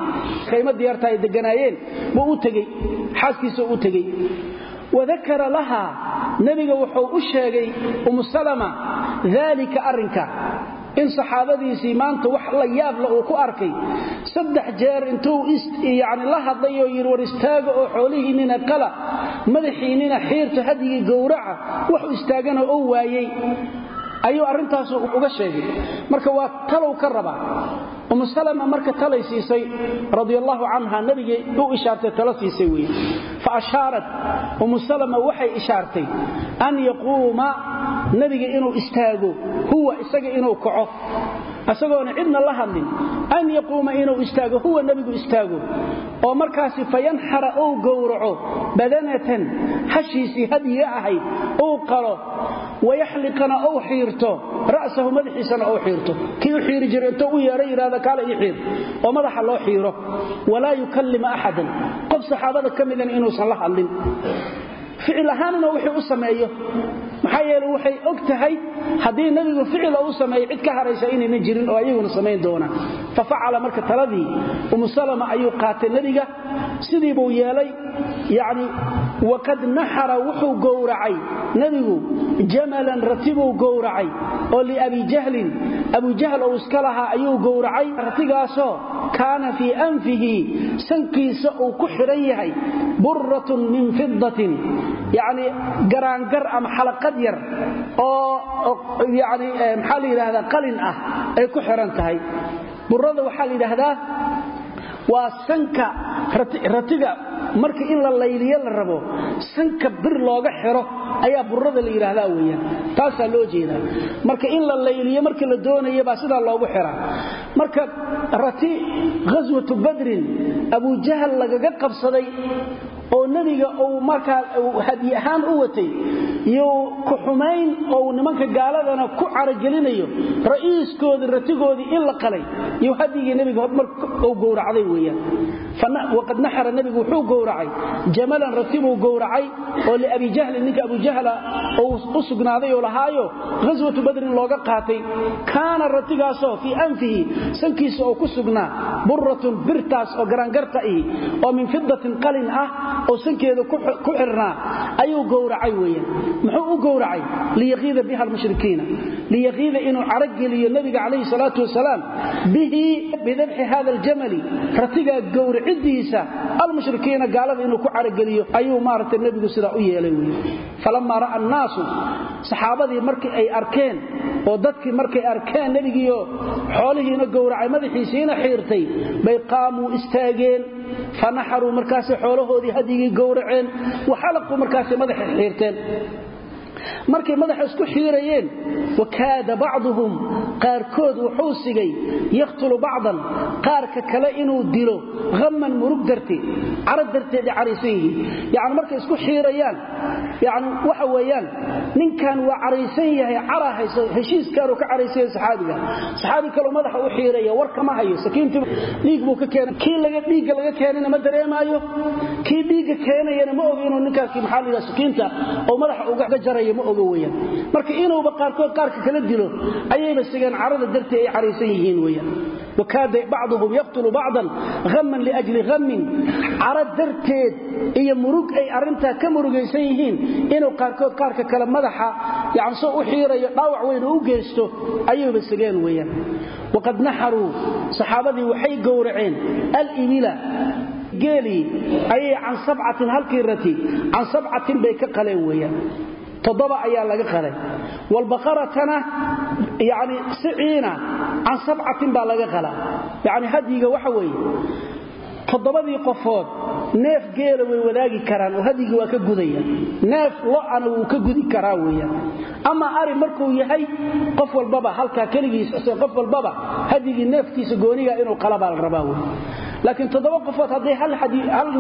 khayma diyaarta ay deganaayeen buu u tegey. Xaaskiisoo u tegey wadakara lahaa nebiga wuxuu u sheegay ummu salama daalika arrinka. In saxaabadiisii maanta wax la yaabla uu ku arkay saddex jeer intuu yani la hadlay oo yidhi war istaaga oo xoolihiinnina qala madaxiinnina xiirta hadyigii gowraca waxu istaagana oo waayey. Ayuu arrintaasu uga sheegay. Marka waa talow ka rabaa umu salama marka talay siisay radia allaahu canha nebigay u ishaartay talo siisay weye fa ashaarat umu salama waxay ishaartay an yaquuma nebiga inuu istaago huwa isaga inuu kaco. Isagoona cidna la hadlin. An yaquuma inuu istaago huwa nebigu istaago. Oo markaasi fayanxara uu gowraco badanatan hashiisii hadyiga ahayd uu qalo wayaxliqana ou xiirto ra'sahu madaxiisana ou xiirto. U xiiri jiray intuu u yidhahda kaala ii xiir oo madaxa loo xiiro walaa yukallima axadan qof saxaabada ka midan inuusan la hadlin ficil ahaanna wixii u sameeyo. Maxaa yeele waxay og tahay haddii nebigu ficila u sameeyo cid ka haraysa inaynan jirin oo ayaguna samayn doonaan. Fa facala marka taladii umu salama ayuu qaatay nebiga. Sidii buu yeelay yani waqad naxara wuxuu gowracay nebigu. Jamalan ratibuu gowracay. Oo liabi jahlin abu jahl ou iska lahaa ayuu gowracay. Ratigaasoo kaana fii anfihi sankiisa uu ku xidhan yahay burratun min fidatin yani garaangar ama xalaqad yar oo yani maxaa la yidhaahdaa qalin ah ay ku xidhan tahay. Burada waxaa la yidhaahdaa waa sanka ratiga marka in la layliyo la rabo sanka bir looga xiro ayaa burada la yidhaahdaa weyaan taasaa loo jeedaa. Marka in la layliyo marka la doonaya baa sidaa loogu xiraa marka rati ghaswatu badrin abujahal lagaga qabsaday oo nebiga uu markaa hadi ahaan u watay iyo ku xumayn ou nimanka gaaladana ku caragelinayo ra'iiskoodii ratigoodii in la qalay iyo hadigii nebiga hormar uu gowracday weeyaan. Waqad naxara nebigu wuxuu gowracay jamalan ratibuu gowracay oo liabi jahlin ninka abu jahla uu u sugnaaday oo lahaayo ghaswatu badrin looga qaatay kaana ratigaasoo fii anfihi sankiisa oo ku sugnaa burratun birtaas oo garangarta ihi oo min fidatin qalin ah oo sankeeda ku xirnaa ayuu gowracay weeyaan muxuu u gowracay? Liyaqiida biha almushrikiina. Liyaqiida inuu carageliyo nabiga calayhi salaatu wasalaam. Bihi bidabxi hada aljamali. Ratigaa gowricidiisa almushrikiina gaalada inuu ku carageliyo ayuu maaragtay nebigu sidaa u yeelay wey falamaa ra'a annaasu saxaabadii markii ay arkeen oo dadkii markay arkeen nebigiioo xoolihiina gowracay madaxiisiina xiirtay bay qaamuu istaageen fanaxaruu markaasay xoolahoodii hadigii gowraceen waxalaquu markaasay madaxa xiirteen markay madaxa isku xiirayeen wakaada bacduhum qaarkood wuxuu sigay yaqtulu bacdan qaarka kale inuu dilo hamman murug darteed cara darteed ay caraysan yihiin. Yani markay isku xiirayaan yani waxa weeyaan ninkan waa caraysan yahay cara hayso ka caraysan saxaabiga. Saxaabi kaloo madaxa u xiiraya war kama hayo sakiintii dhiig buu ka keenay. Kii laga dhiigga laga keenayna ma dareemaayo. Kii dhiigga keenayana ma ogo ninkaasi maxaa la sakiinta oo madaxa uga jarayo ma ogo weeyaan. Marka inuuba qaarkood qaarka kala dilo ayayba sigeen carada dartii ay caraysan yihiin weeyaan. Wakaada bacduhum yaqtulu bacdan hamman liajli hammin cara darteed iyo murug ay arrintaa ka murugaysan yihiin inuu qaarkood qaarka kale madaxa yani soo u xiirayo dhaawac weyn u geysto ayayba sigeen weeyaan. Waqad naxaruu saxaabadii waxay gowraceen alibila geelii ayay can sabcatin halkii rati can sabcatin bay ka qaleen weeyaan toddoba ayaa laga qalay walbaqaratana yani siciina can sabcatin baa laga qalaa yani hadyiga waxa weeye toddobadii qofood neef geela way wadaagi karaan oo hadyigii waa ka gudaya. Neef lo'ana wuu ka gudi karaa weeyaan. Ama ari markuu yahay qof walbaba halkaa keligiis qof walbaba hadyigii neefkiisa gooniga inuu qala baa la rabaa wey laakiin toddoba qofood hadday hal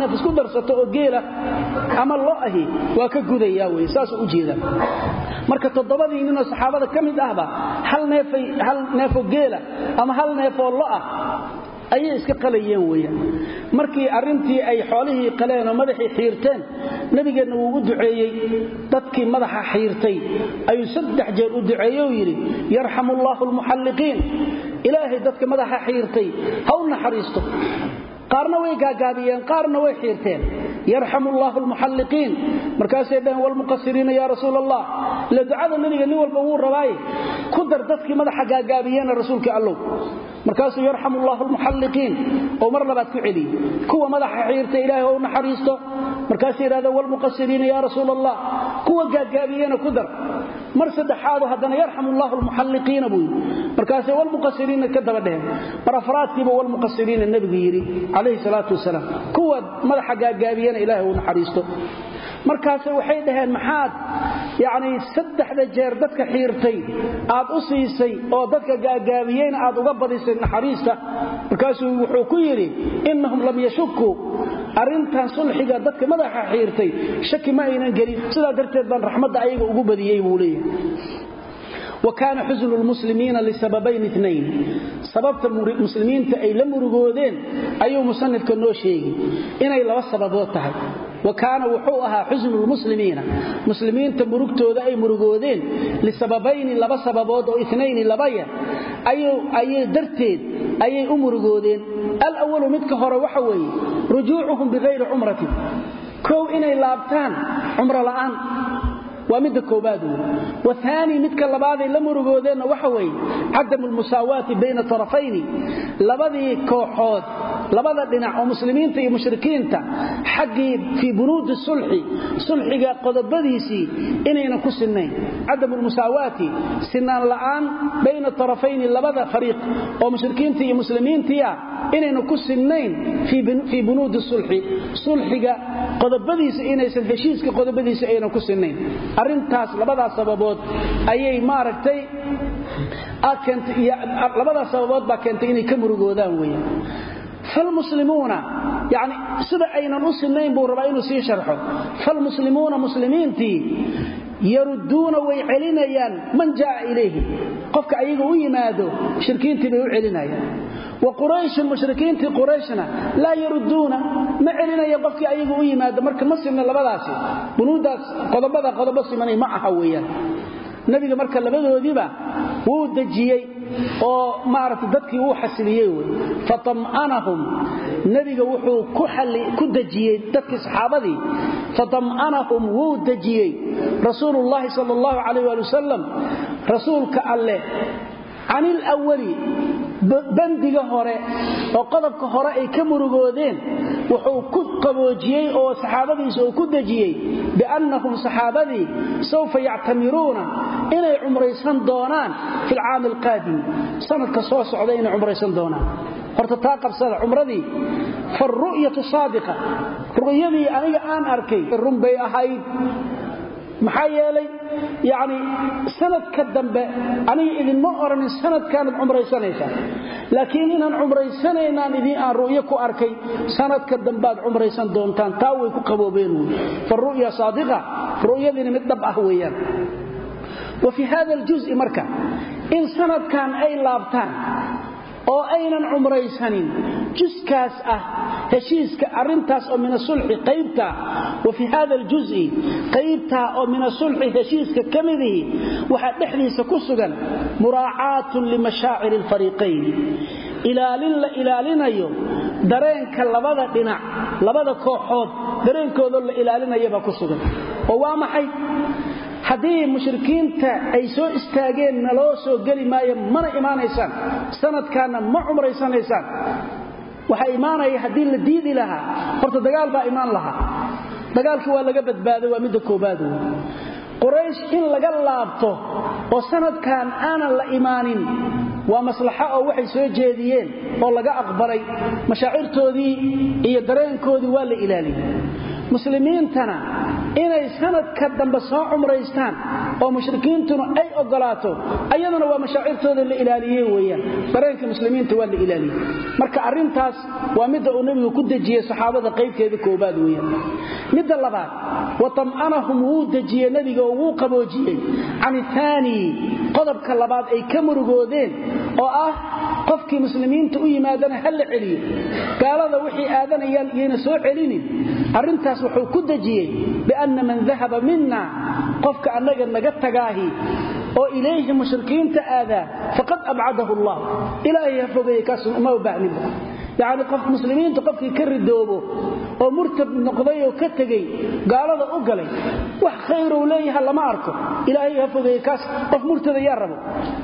neef isku darsato oo geela ama lo ahi waa ka gudaya wey saasuu u jeeda. Marka toddobadii ninoo saxaabada ka mid ahba hal neefoo geela ama hal neefoo lo ah ayay iska qalayeen weeyaan markii arrintii ay xoolihii qaleen oo madaxii xiirteen nabigeenna wuu u duceeyey dadkii madaxa xiirtay ayuu saddex jeer u duceeye u yidhi yarxamu allaahu almuxalliqiin ilaahay dadka madaxa xiirtay ha u naxariisto. Qaarna way gaagaabiyeen qaarna way xiirteen. Yarxamu allaahu almuxalliqiin. Markaasay dhaheen walmuqasiriina yaa rasuul allah ila ducada nabiga nin walba wuu rabaaye ku dar dadkii madaxa gaagaabiyeena rasuulka allow markaasuu yarxamu allaahu almuxalliqiin oo mar labaad ku celiyey kuwa madaxa xiirta ilaahay oo u naxariisto markaasay yidhahdeen walmuqasiriina yaa rasuul allah kuwa gaagaabiyena ku dar. Mar saddexaadu haddana yarxamu allaahu almuxalliqiina buu yidhi. Markaasay walmuqasiriina ka daba dheheen. Mar afraadkiiba walmuqasiriina nebigu yidhi calayhi salaatu wasalaam. Kuwa madaxa gaagaabiyena ilaahay u naxariisto markaase waxay dhaheen maxaad yani saddexda jeer dadka xiirtay aad u siisay oo dadka gaagaabiyeyna aad uga badisay naxariista. Markaasuu wuxuu ku yidhi innahum lam yashukuu arrintan sulxiga dadka madaxa xiirtay shaki ma aynan gelin. Sidaa darteed baan raxmadda ayaga ugu badiyey buu leeyahay. Wakaana xusnu lmuslimiina lisababayn inayn sababta muslimiinta ay la murugoodeen ayuu musanifka noo sheegi inay laba sababood wa kaana wuxuu ahaa xusnu lmuslimiina. Muslimiinta murugtooda ay murugoodeen lisababayni laba sababood oo inayni labaya ayay darteed ayay u murugoodeen. Alawalu midka hore waxa weeye rujuucuhum bikayri cumratin. Kow inay laabtaan cumro la'aan. Waa midda koobaad wey waaani midka labaaday la murugoodeenna waxa weeye cadamu lmusaawaati kooxood labada dhinac oo muslimiinta iyo mushrikiinta xaggii fii bunuudi sulxi sulxiga qodobadiisii inaynan ku sinnayn. Cadamu lmusaawaati sinaan la'aan bayna tarafayni labada fariiq oo mushrikiinta iyo muslimiintia inaynan ku sinnayn fii bunuudi sulxi. Sulxiga qodobadiisa inaysan heshiiska qodobadiisa aynan ku sinnayn. Arintaas labadaas sababood ayay maaragtay labadaas sababood baa keentay inay ka murugoodaan weya falmuslimuuna yani sida aynan u sinayn buu rabaa inuu sii sharxo falmuslimuuna muslimiintii yarudduuna way celinayaan man jaaa ilayhi qofka ayaga u yimaado mushrikiintii bay u celinayaan wa qurayshun mushrikiintii qurayshna laa yarudduuna ma celinaya qofkii ayaga u yimaado marka ma simna labadaasi bunuudaas qodobada oo maaragtay dadkii wuu xasiliyey wey. Fatam'anahum nebiga wuxuu ku dejiyey dadkii saxaabadii. Fatam'anahum wuu dejiyey. Rasuulullaahi sal allahu calayh wasalam rasuulka alleh can ilawali bandiga hore oo qodobka hore ay ka murugoodeen wuxuu ku qaboojiyey oo saxaabadiisa uu ku dejiyey biannahum saxaabadii sawfa yactamiruuna inay cumraysan doonaan fi lcaami alqaadim sanadka soo socda inay cumraysan doonaan. Horta taa qabsada cumradii faru'yatu saadiqa ru'yadii aniga aan arkay run bay ahayd maxaa yeelay yani sanadka dambe aniga idinma oranin sanadkaanad cumraysanaysaa. Laakiin inaan cumraysanaynaan idin aan ru'yo ku arkay sanadka dambaad cumraysan doontaan taa way ku qaboobeen wy faru'ya saadiqa ru'yadiina mid dhab ah weeyaan. Wa fii hada aljuzi marka in sanadkan ay laabtaan oo aynan cumraysanin. Juskaas ah heshiiska arintaas oo min asulxi qaybta wa fii hada aljuzi qaybtaa oo min asulxi heshiiska ka midihi waxaa dhexdiisa ku sugan muraacaatun limashaaciri alfariiqayn. Ilaalin la ilaalinayo dareenka labada dhinac labada kooxood dareenkoodoo la ilaalinayabaa ku sugan. Oo waa maxay haddii mushrikiinta ay soo istaageen naloo soo geli maayo mana imaanaysaan. Sanadkaanna ma cumraysanaysaan waxaa imaanaya haddii la diidi lahaa. Horta dagaal baa imaan lahaa. Dagaalkii waa laga badbaaday waa midda koobaad wey quraysh in laga laabto oo sanadkan aanan la imaanin waa maslaxo oo waxay soo jeediyeen oo laga aqbalay. Mashaacirtoodii iyo dareenkoodii waa la ilaaliyey. Muslimiintana inay sanadka dambe soo cumraystaan oo mushrikiintuna ay ogolaato ayaduna waa mashaacirtooda la ilaaliyey weyaan dareenka muslimiinta waa la ilaaliyey. Marka arintaas waa midda uu nebigu ku dejiyey saxaabada qaybteeda koobaad weyaan midda labaad wa tam'anahum wuu dejiyey nebiga oo wuu qaboojiyey. Can qodobka labaad ay ka murugoodeen oo ah qofkii muslimiinta u yimaadana ha la celiyo gaalada wixii aadanayaan iyayna soo celinin. Arrintaas wuxuu ku dejiyey bianna man dahaba mina qofka annaga naga tagaahi oo ilayhi mushrikiinta aadaa faqad abcadahu allah ilaahay ha fogeeye kaas uma baahninba yacni qof muslimiinta qofkii ka ridoobo oo murtab noqday oo ka tegey gaalada u galay wax khayrow leeyaha lama arko ilaahay ha fogeeye kaas qof murtada yaa rabo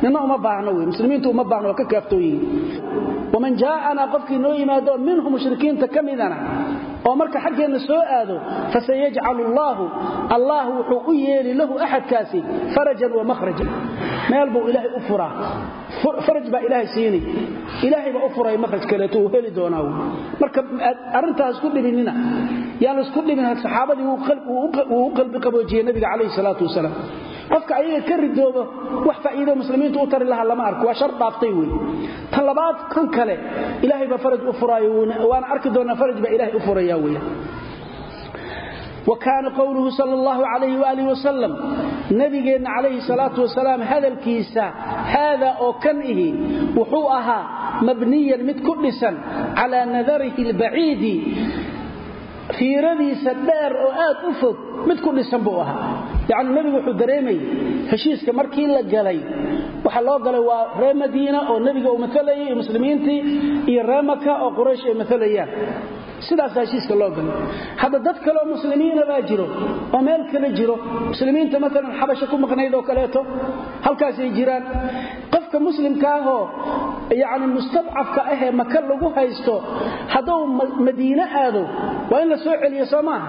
nina uma baahno wey muslimiintu uma baahno waa ka kaaftooyihin waman noo yimaado minhu oo marka xaggeenna soo aado fasayajcalu allaahu allah wuxuu u yeeli lahu axadkaasi farajan wa mahrajan meel buu ilaahay u furaa. Faraj baa ilaahay siinay. Ilaahay baa u furay mahraj kaleeto uu heli doonaa marka arrintaas isku dhibinina yaan isku dhibin saxaabadii wuu u qalbi qaboojiyey nabiga calayhi salaatu wasalaam qofka ayaga ka ridoobo wax faa'iido muslimiintu u tari lahaa lama arko. Waa shar dhaaftay wey tan labaad kan kale ilaahay baa faraj u furaayo waana arki doonaa faraj baa ilaahay u furaya weya wakaana qowluhu sal allahu calayh waalih wasalam nabigeenna calayhi salaatu wasalaam hadalkiisa haadaa oo kan ihi wuxuu ahaa mabniyan mid ku dhisan calaa nadarihi albaciidi fiiradiisa dheer oo aad u fog mid ku dhisan buu ahaa. Yacni nebigu wuxuu dareemayay heshiiska markii la galay waxaa loo galay waa ree madiina oo nebiga uu maalayay iyo muslimiintii iyo ree maka oo quraysh ay maalayaan sidaas heshiiska loo galay. Hadda dad kaleoo muslimiina baa jiro oo meel kale jiro muslimiinta maalan xabasho ku maqnayd oo kaleeto halkaasay jiraan. Qofka muslimka yacni mustadcafka ahee maka lagu haysto hadduu madiine aado waa in la soo celiyo soo maaha.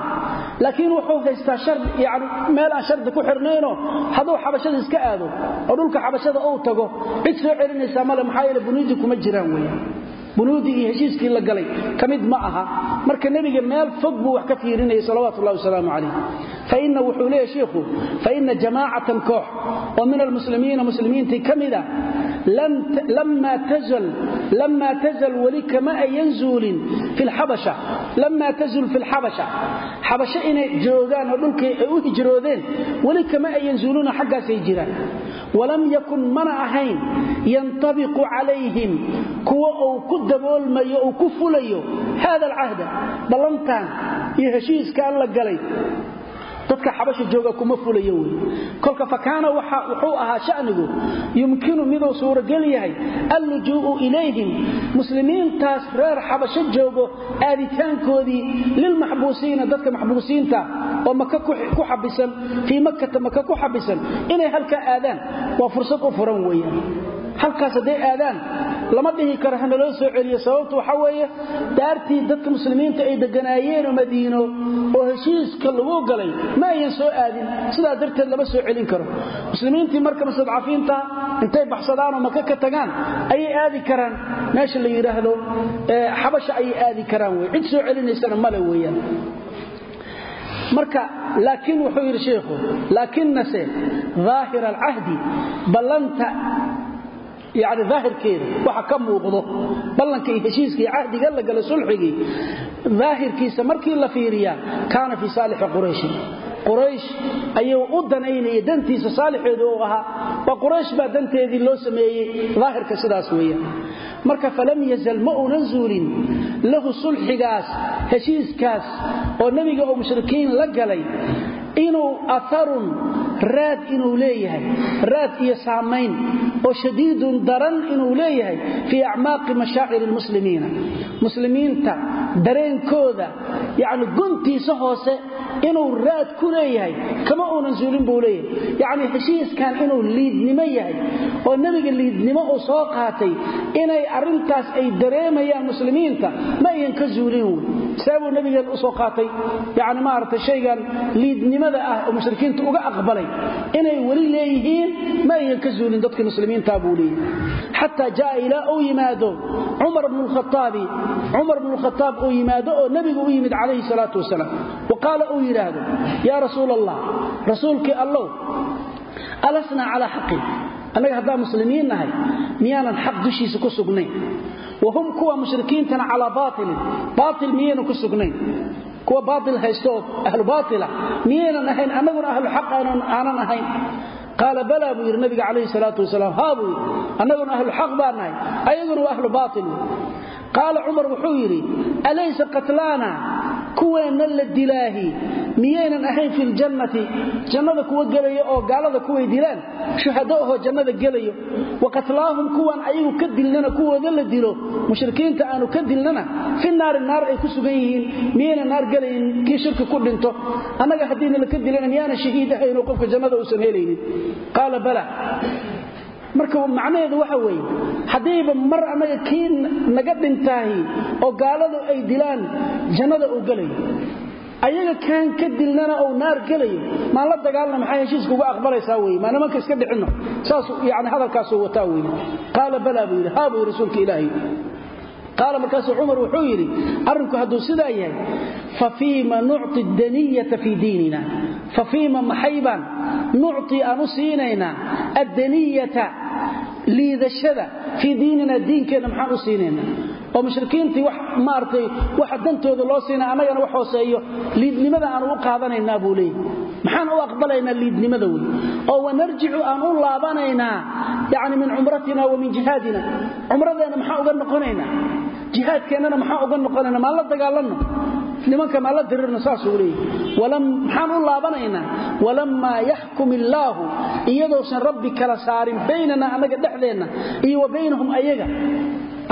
Laakiin wuxuu haystaa yani meel aan shardi ku xirnaynoo hadduu xabashada iska aado oo dhulka xabashada uu tago cid soo celinaysaa male maxaa yeele bunuudi kuma jiraan weeyaan bunuudii iyo heshiiskii la galay. Ka mid ma aha. Marka nebiga meel fog buu wax ka fiirinayay salawaatu ullahi wasalaamu calayh. Faina wuxuu leeyahy shiikhu faina jamaacatan koox oo min almuslimiina muslimiintii ka mida lammaa tazal weli kama ayan zuulin lammaa tazul fi lxabasha xabasho inay joogaan oo dhulkii ay u hijroodeen weli kama ayan zuuluna xaggaasay jiraan walam yakun mana ahayn yantabiqu calayhim kuwa uu ku daboolmayo uu ku fulayo hada alcahda ballantan iyo heshiiskaan la galay dadka xabasha jooga kuma fulayo wey kolka fakaana wuxuu ahaa shanigu yumkinu miduu suuragel yahay allujuu'u ilayhim. Muslimiintaas reer xabasho joogo aaditaankoodii lilmaxbuusiina dadka maxbuusiinta oo maka ku xabisan fii makkata maka ku xabisan inay halkaa aadaan. Waa fursad u furan weeyaan halkaas hadday aadaan lama dhihi karo hana loo soo celiyo sababtu waxa weeye daartii dadka muslimiinta ay deganaayeenoo madiino oo heshiiska lagu galay ma ayan soo aadin. Sidaa darteed lama soo celin karo. Muslimiintii marka mustadcafiinta intay baxsadaanoo maka ka tagaan ayay aadi karaan. Meesha la yidhaahdo xabasha ayay aadi karaan wey cid soo celinaysana male weeyaan. Marka laakiin wuxuu yidhi sheikhu laakinnase daahir alcahdi ballanta yani daahirkeeda waxa ka muuqdo ballanka iyo heshiiska cahdiga la gala sulxigii daahirkiisa markii la fiiriyaa kaana fii saalixi qurayshin quraysh ayuu u danaynaya dantiisa saalixeedu uu ahaa waa quraysh baa danteedii loo sameeyey daahirka sidaas weeyaan. Marka falam yazal ma uunan zuulin lahu sulxigaas heshiiskaas oo nebiga oo mushrikiin la galay inuu aarun raad inuu leeyahay raad iyo saamayn oo shadiidun daran inuu leeyahay fii acmaaqi mashaaciri lmuslimiina muslimiinta dareenkooda yani guntiisa hoose inuu raad ku leeyahay kama uunan zuulin buu leeyahay. Yacni heshiiskan inuu liidnimo yahay oo nebiga liidnimo uu soo qaatay inay arintaas ay dareemayaan muslimiinta ma ayan ka zuulin wy sababuu nabigeen u soo qaatay. Yani maaragtay shaygan liidnimada ah oo mushrikiinta uga aqbalay inay weli leeyihiin ma ayan ka zuulin dadkii muslimiinta buu leeyahay. Xataa jaa ilaa uu yimaado cumar bnu lkhaaabi cumar bnu lkhataab uu yimaado oo nebigu u yimid calayhi salaatu wasalaam. Wa qaala uu yidhaahdo yaa rasuul allah rasuulkii allow alasnaa calaa xaqin annaga haddaan muslimiin nahay miyaanan xaq dushiisa ku sugnayn wa hum kuwa mushrikiintana calaa baailin baail miyaynan ku sugnayn kuwa baail haystooo ahlu baaila miyaynan ahayn annaguna ahlu xaq aanan ahayn. Qaala balaa buu yidhi nabiga calayhi salaatu wasalaam. Haa buu yidhi. Annaguna ahlu xaq baan nahay ayaguna waa kuweenna la dilaahi miyaynan ahayn fi ljannati jannada kuwa gelaya oo gaalada kuway dilaan shuhado ahoo jannada gelayo. Wa qatlaahum kuwan ayagu ka dilnana kuwooda la dilo mushrikiinta aanu ka dilnana fi naari naar ay ku sugan yihiin miyaynan naar gelayn kii shirki ku dhinto. Annaga haddiina laka dilana miyaanan shahiid ahaynoo qofka jannada uusan helaynin? Qaala bala marka macnaheedu waxa weeye haddiiba mar annaga kii naga dhintaahi oo gaaladu ay dilaan jannada uu gelayo. Ayaga kaan ka dilnana ou naar gelayo maan la dagaalna maxaa heshiiska uga aqbalaysaa weye maa nimanka iska dhicinno. Saas yani hadalkaasuu wataa weye qaala balaa buu yidhi. Haa buu yidhi qaala markaasuu cumar wuxuu yidhi arrinku hadduu sidaa yahay fa fiima nucti daniyata fii diinina? Fa fiima maxaybaan nucti aan u siinaynaa addaniyata liidashada fii diinina diinkeenna maxaan u siinaynaa? Oo mushrikiintii maaragtay waxa dantooda loo siinaa annagana wax hooseeyo liidnimada aan u qaadanaynaa buu leeyahy maxaan u aqbalaynaa liidnimada wey oo wanarjicu aan u laabanaynaa yacni min cumratina wa min jihaadkeennana maxaan uga noqonaynaa maan la dagaalanno? Nimanka maan la dirirno saasuu leeyahy maxaan u laabanaynaa? Walammaa yaxkum illaahu iyadousan rabbi kala saarin baynana annaga dhexdeenna iyo wa baynahum ayaga.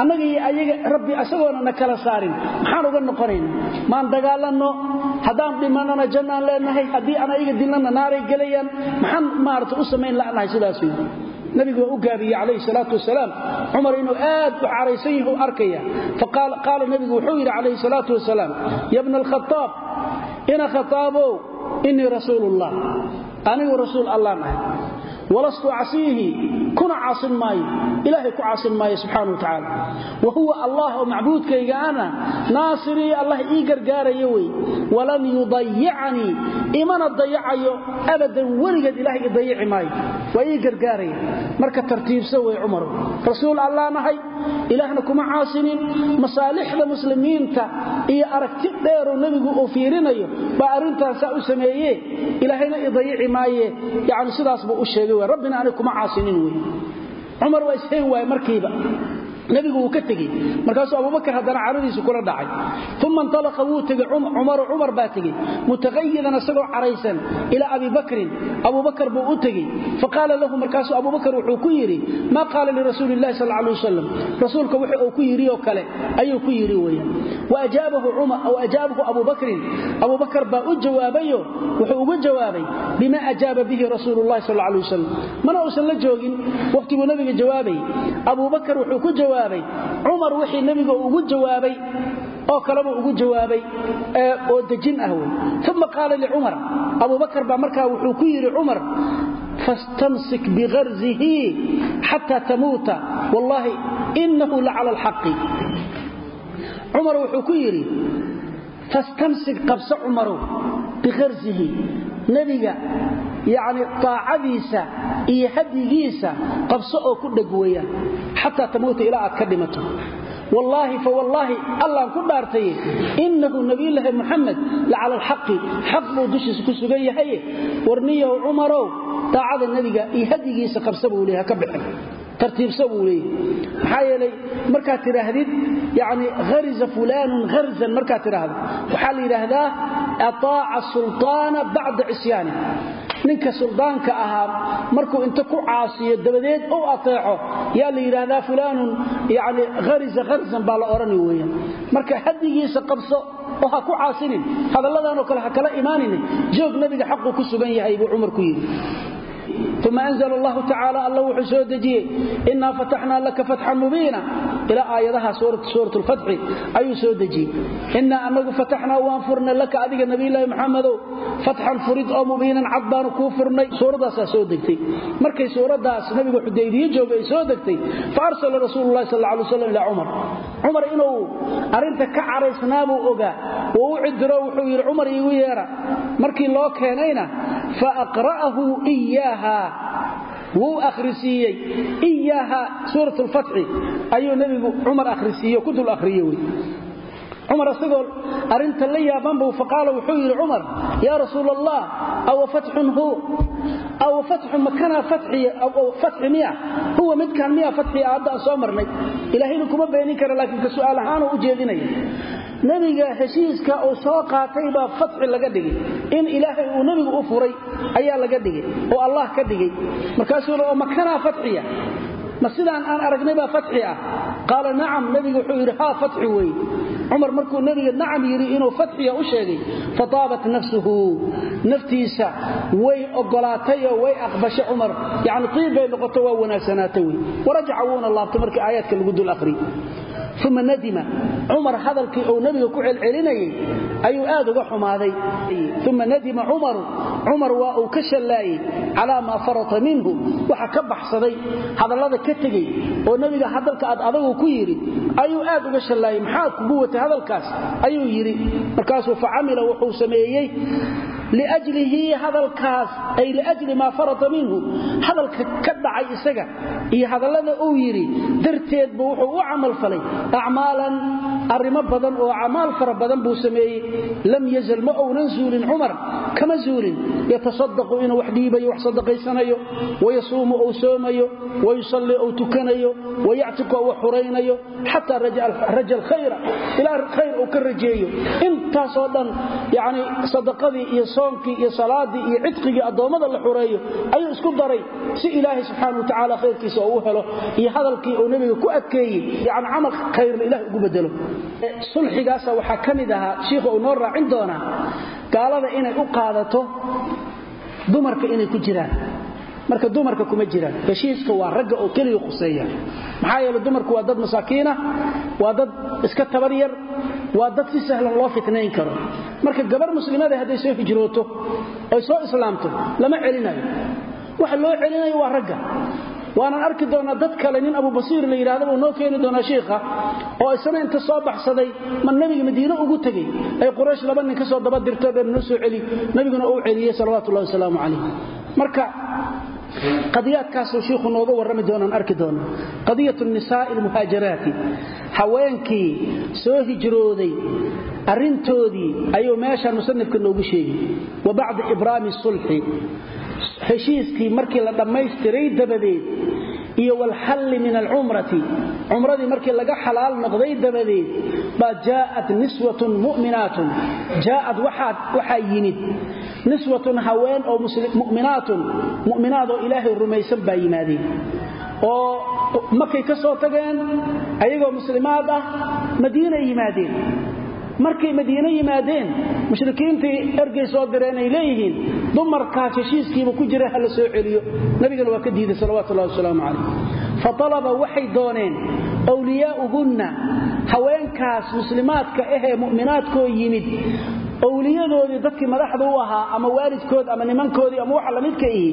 Annaga iyo ayaga rabbi asagoona na kala saarin. Maxaan uga noqonayna? Maan dagaalanno? Haddaan dhimanana jannaan leenahay haddii aan ayaga naaray gelayaan? Maxaan maarata u samayn la'nahay sidaas wey nabigu waa u gaabiyey calayhi salaatu wasalaam. Cumar inuu aad u caraysan yahu arkaya. Faqaala nabigu wuxuu yidhi calayhi salaatu wasalaam ya bna alkhataab ina khataabow innii rasuulullah. Anigu rasuul allaan ahay walastu acsiihi kuna caasin maayo. Ilaahay ku caasin maayo subxaana wa tacaala. Wa huwa allah oo macbuudkayga ana naasirii allah ii gargaaraya wey. Walan yudayicanii imana dayacayo abadan weligeed ilahay i dayici maayo. Waa ii gargaaraya. Marka tartiibsa wey cumar. Rasuul allaanahay ilaahna kuma caasinin. Masaalixda muslimiinta iyo aragti dheeroo nebigu uu fiirinayo baa arrintaasaa u sameeye ilaahayna i dayici maaye. Buu u rabbina anig kuma caasinin wey cumar waa isheen waay markiiba nebigu wuu ka tegey. Markaasuu abubakar haddana caradiisu kula dhacay. Uma intalaqa wuu tegey cumaru cumar baa tegey. Mutaqayidan isagoo caraysan ilaa abi bakrin. Abubakar buu u tegey. Faqaala lahu markaasuu abubakar wuxuu ku yidhi maa qaala lirasuuli illahi sal alay wasalam rasuulka wix uu ku yidhi oo kale. Ayuu ku yidhi weyan waajaabahu abubakrin abubakar baa u jawaabayo wuxuu uga jawaabay bima ajaaba bihi rasuulu llahi sal alay wasalam mana uusan la joogin. Wakhtiguu nabiga jawaabay. Abubakar wuxuu ku jawaabay cumar wixii nebiga ugu jawaabay oo kaleba ugu jawaabay oo dejin ah wey uma qaala licumar abubakar baa markaa wuxuu ku yidhi cumar fastamsik bigarzihi xata tamuuta. Wallaahi inahu lacala alxaqi. Cumar wuxuu ku yidhi fastamsik qabso cumarow bigarzihi nebiga yacni taacadiisa iyo hadyigiisa qabso oo ku dheg weeyaan. Xataa tamuuta ilaa aad ka dhimato. Wallaahi fawallaahi allaan ku dhaartaye innahu nabiyulaahi muxamed lacala alxaqi. Xaq buu dushiisa ku sugan yahaye warniyahu cumarow daacada nebiga iyo hadyigiisa qabsa buu leeyaha ka bixin tartiibsa buu leeyahy maxaa yeelay markaad tidhaahdid yani hariza fulaanun harzan markaad tidhaahdo waxaa la yidhaahdaa ataaca sulطaana bacda cisyaani ninka suldaanka ahaa markuu inta ku caasiyo dabadeed u ateeco yaa la yidhaahdaa fulaanun yani hariza harzan baa la odhani weeyaan marka hadigiisa qabso oo ha ku caasinin hadalladanoo kale ha kala imaanine joog nabiga xaquu ku sugan yahay buu cumar ku yidhi uma anzl allahu tacaala alla wuxuu soo dejiyey innaa fataxnaa laka fatxan mubiina. Ilaa aayadaha suurat lfatxi ayuu soo dejiyey. Innaa anagu fataxnaa waan furnay laka adiga nabiylahi muxamadow fatxan furid oo mubiinan cad baanu kuu furnay. Suuradaasaa soo degtay. Markay suuradaas nabiga xudaybiye jooga ay soo degtay fa arsala rasuulu lahi sal lay slam ilaa cumar. Cumar inuu arrinta ka caraysnaabuu ogaa wou u cidiro wuxuu yidhi cumar iigu yeera. Markii loo keenayna wuu akhrisiiyey iyaaha suurat lfatxi ayuu nebigu cumar akhrisiiye ku dul akhriye wey cumar isagoo arrinta la yaabanbu faqaala wuxuu yidhi cumar yaa rasuul allah awa fatxun hu? Aw fatxu makanaa fatxi miya? Huwa midkaan miya fatxiya hadda aan soo marnay. Ilaahayna kuma beenin kara laakiin ka su'aal ahaanuu u jeedinaya nebiga heshiiska uu soo qaatay baa fatxi laga dhigay. In ilaahay uu nebigu u furay ayaa laga dhigay oo allah ka dhigay. Markaasuu ma sidaan aan aragnay baa fatxi ah. Qaala nacam nebigu wuxuu yidhi haa fatxi weeye cumar markuu nebiga nacam yidhi inuu fatxiya u sheegay fataabat nafsuhu. Naftiisa way ogolaatayoo way aqbashay cumar. Yacni tiib bay noqoto waa wuuna laabtay markii aayaadka dul akhriy uma nadima. Cumar hadalkii uu nebiga ku celcelinayay ayuu aad uga xumaaday. Uma nadima cumaru cumar waa uu ka shallaayey calaa maa farata minhu. Waxa ka baxsaday hadallada ka tegey oo nebiga hadalka aad adagu ku yidhi ayuu aad uga shallaayey maxaad kugu watay hadalkaas? Ayuu yidhi markaasuu liajlihi hadalkaas ay liajli maa farata minhu hadalka ka dhacay isaga iyo hadallada uu yidhi darteed buu wuxuu u camalfalay acmaalan arrimo badan oo acmaal fara badan buu sameeyey. Lam yazal ma ounan zuulin cumar kama zuulin. Yatasadaqu inuu wax dhiibayo wax sadaqaysanayo wayasuumu ou soomayo wayusalli ou tukanayo wayactiku ou xuraynayo xataa raja alkhayra ilaa khayr uu ka rajeeyo. Intaasoo dhan yani sadaqadii iyo soonkii iyo salaadii iyo cidqigii addoommada la xureeyo ayuu isku daray si ilaahay subxaana wa tacaala khayrkiisa oo u helo iyo hadalkii uu nebiga ku adkeeyey. Yani camal khayrna ilahay ugu bedelo sulxigaasa waxaa ka mid ahaa shiikhu uu noo raacin doonaa gaalada inay u qaadato dumarka inay ku jiraan. Marka dumarka kuma jiraan. Heshiiska waa ragga oo keliya khuseeya maxaa yeele dumarku waa dad masaakiina waa dad iska tabar yar waa dad si sahlan loo fitnayn karo. Marka gabar muslimada hadday soo hijrooto oy soo islaamto lama celinayo. Waxa loo celinayo waa ragga waanan arki doonaa dad kale nin abubasiir la yidhahda buu noo keeni doonaa shiikha oo isna inta soo baxsaday ma nabiga madiine ugu tegey. Ay quraysh laba nin ka soo daba dirto dhan noo soo celi. Nabiguna uu celiyey salawaatullahi wasalaamu calayh marka qadiyaadkaasuu shiikhu nooga warrami doonaan arki doona qadiyat nisaa'i almuhaajaraati haweenkii soo hijrooday arrintoodii ayuu meeshaan musanifka noogu sheegi wa bacda ibraami sulxi heshiiskii markii la dhammaystiray dabadeed iyo walxalli min alcumrati cumradii markii laga xalaal noqday dabadeed baa jaa'at niswatun mu'minaatun. Jaa'ad waxaa yimid niswatun haween oo mu'minaatun. Mu'minaadoo ilaahay rumaysan baa yimaadeen. Oo markay ka soo tageen ayagoo muslimaad ah madiinay yimaadeen markay madiine yimaadeen mushrikiintii ergay soo direen ay leeyihiin dumarkaas heshiiskiiba ku jira ha la soo celiyo. Nabigana waa ka diiday salawatullahi wasalaamu calayh fatalaba waxay dooneen wliyaa'uhunna haweenkaas muslimaadka ahee mu'minaadkoo yimid owliyadoodii dadkii madaxda u ahaa ama waalidkood ama nimankoodii ama waxa lamidka ihi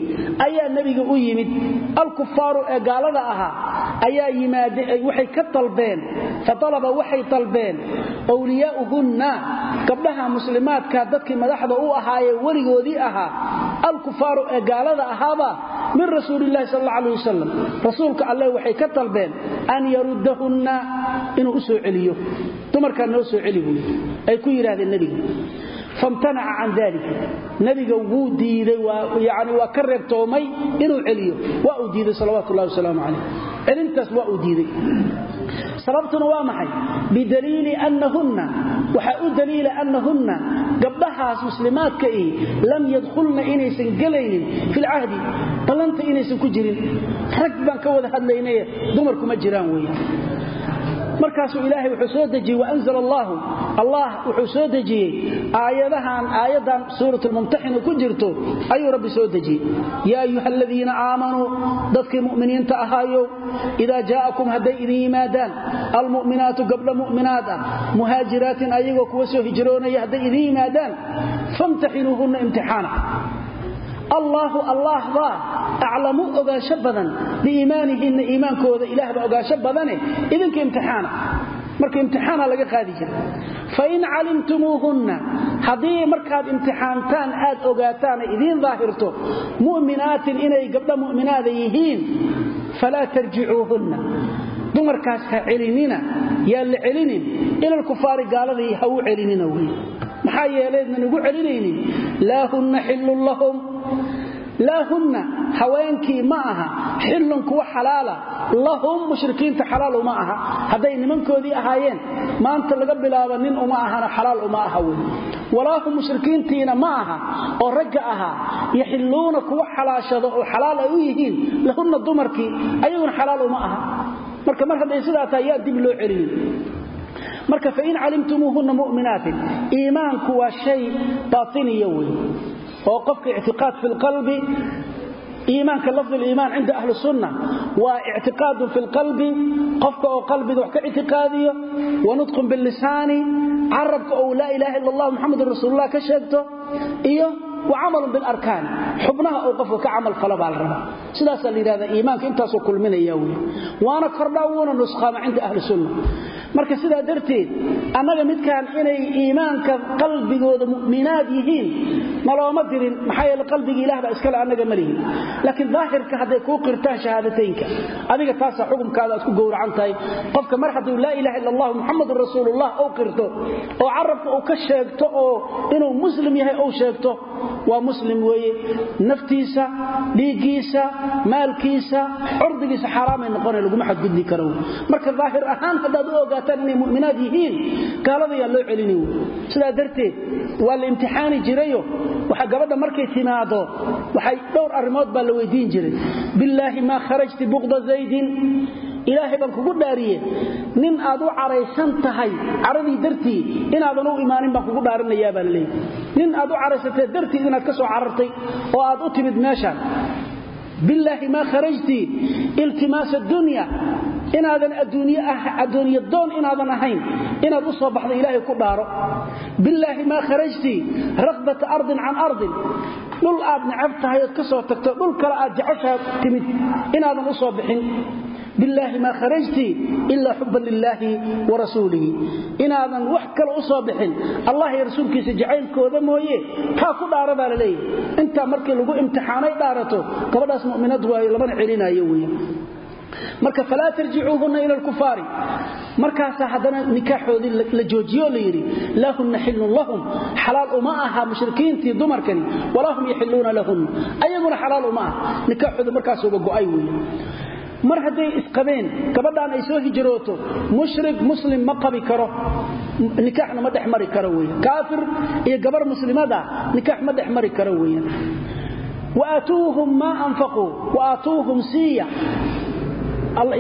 ayaa nebiga u yimid. Alkufaaru ee gaalada ahaa ayaa yimaadwaxay ka dalbeen fatalaba waxay dalbeen wliyaa'uhunna gabdhaha muslimaadka dadkii madaxda u ahaayee weligoodii ahaa alkufaaru ee gaalada ahaaba min rasuulilahi sal alay wasalam rasuulka alleh waxay ka dalbeen an yaruddahunna inuu u soo celiyo. Dumarkaa noo soo celi buui ay ku yidhahdeen nebiga. Famtanaca can dalika nebiga wuu diiday yani waa ka reebtoomay inuu celiyo. Waa uu diiday salawatu sababtuna waa maxay? Bidaliili annahunna. Waxaa u daliila annahunna. Gabdhahaas muslimaadka ihi lam yadkhulna inaysan gelaynin filcahdi ballanta inaysan ku jirin. Rag baan ka wada hadlaynaye dumarku ma jiraan weeye markaasuu ilaahay wuxuu soo dejiyey waanzl allaahu allah wuxuu soo dejiyey. Aayadahan aayaddan suurat lmumtaxina ku jirto ayuu rabbi soo dejiyey. Yaa ayuha aladiina aamanuu dadkii mu'miniinta ahaayow idaa jaa'akum hadday idin yimaadaan almu'minaatu gabdha mu'minaad ah muhaajiraatin ayagoo kuwa soo hijroonaya hadday idin yimaadaan famtaxinuuhunna imtixaana allaahu allah baa aclamu ogaansho badan. Biiimaanihinna iimaankooda ilaah baa ogaansho badane idinka imtixaana. Marka imtixaana laga qaadi jira. Fain calimtumuuhunna haddii markaad imtixaantaan aad ogaataan ay idiin daahirto mu'minaatin inay gabdha mu'minaada yihiin falaa tarjicuuhunna. Dumarkaas ha celinina yaan la celinin. Ilalkufaari gaaladii ha u celinina wey maxaa yeeleednan ugu celinaynin. Laa hunna lahum. Laa haweenkii ma aha. Xillun kuwa xalaala. Lahum mushrikiinta xalaal uma aha. Hadday nimankoodii ahaayeen maanta laga bilaabo nin uma ahana xalaal uma aha wey walaa mushrikiintiina ma aha oo ragga ahaa. Yaxilluuna kuwa xalaashado oo xalaal ay u yihiin lahunna dumarkii ayaguna xalaal uma aha. Marka mar hadday sidaa tahay yaa dib loo celinin marka fain calimtumuuhunna mu'minaatin iimaanku waa shay baatiniya wey oo qofka ictiqaad fi lqalbi iimaanka lafd liimaan cinda ahli sunna waa ictiqaadun fi lqalbi qofka oo qalbiga wax ka ictiqaadiyo wa bilisaani carabka ou laa ilaaha illa allah muxamedun rasuululah ka sheegto iyo wa camalun bilarkaan xubnaha uu qofka ka camal fala baa la rabaa. Sidaasaa la yidhahdaa iimaanka intaasuu kulminaya wey waana kordhaa wuuna nusqaama cinda ahli sunna marka sidaa darteed annaga midkaan inay iimaanka qalbigooda mu'minaad yihiin nalooma dirin. Maxaa yeele qalbiga ilah baa iskale annaga ma lihin. Laakiin daahirka hadday kuu qirtaan shahaadateynka adiga taasaa xukumkaada aad ku gowracan tahay. Qofka mar hadduu laa ilaha illa allah muxamadun rasuulullah ou qirto oo carabka uu ka sheegto oo muslim yahay waa muslim weeye. Naftiisa dhiiggiisa maalkiisa curdigiisa xaaraamay noqona laguma xadgudbi karo marka daahir ahaan haddaad u ogaataan inay mu'minaad yihiin gaalada loo celini wey sidaa darteed waa la imtixaani jirayo. Waxa gabadha markay timaado waxay dhowr arrimood baa la weydiin jiray. Billaahi maa kharajti buqda zaydin ilaahay baan kugu dhaariye nin aad u caraysan tahay caradii dartii inaadan u imaanin baan kugu dhaarinayaa baa laleeyahy nin aad u caraysatee dartii inaad ka soo carartay oo aad u timid meeshaan. Billaahi maa kharajti iltimaasa dunya. Inaadan adduunye doon inaadan ahayn inaad u soo baxda ilaahay ku dhaaro. Billaahi maa kharajti rakbata ardin can ardin. Dhul aad necab tahay ka soo tagto dhul kale aad jeceshaa timid inaadan u soo bixin billaahi maa kharajti ilaa xubban lilaahi wa rasuulihi inaadan wax kale u soo bixin allah iyo rasuulkiisa jacaylkooda mooye taa ku dhaara baa la leeyahy intaa markii lagu imtixaanay dhaarato gabadhaas mu'minad marka falaa tarjicuuhunna ila alkufaari. Markaasaa haddana nikaaxoodii la joojiyo la yidhi laa xillun lahum xalaal uma aha mushrikiintii dumarkani walaa hum yaxiluuna lahunna ayaguna uma aha nikaaxooda markaasuba go'ay weeye mar hadday isqabeen gabadhaan ay soo hijrooto mushrik muslim ma qabi karo. Nikaaxna ma dhex mari karo weeye kaafir iyo gabar muslimada nikaax ma dhex mari karo weeye waatuuhum maa anfaquu waatuuhum siiya.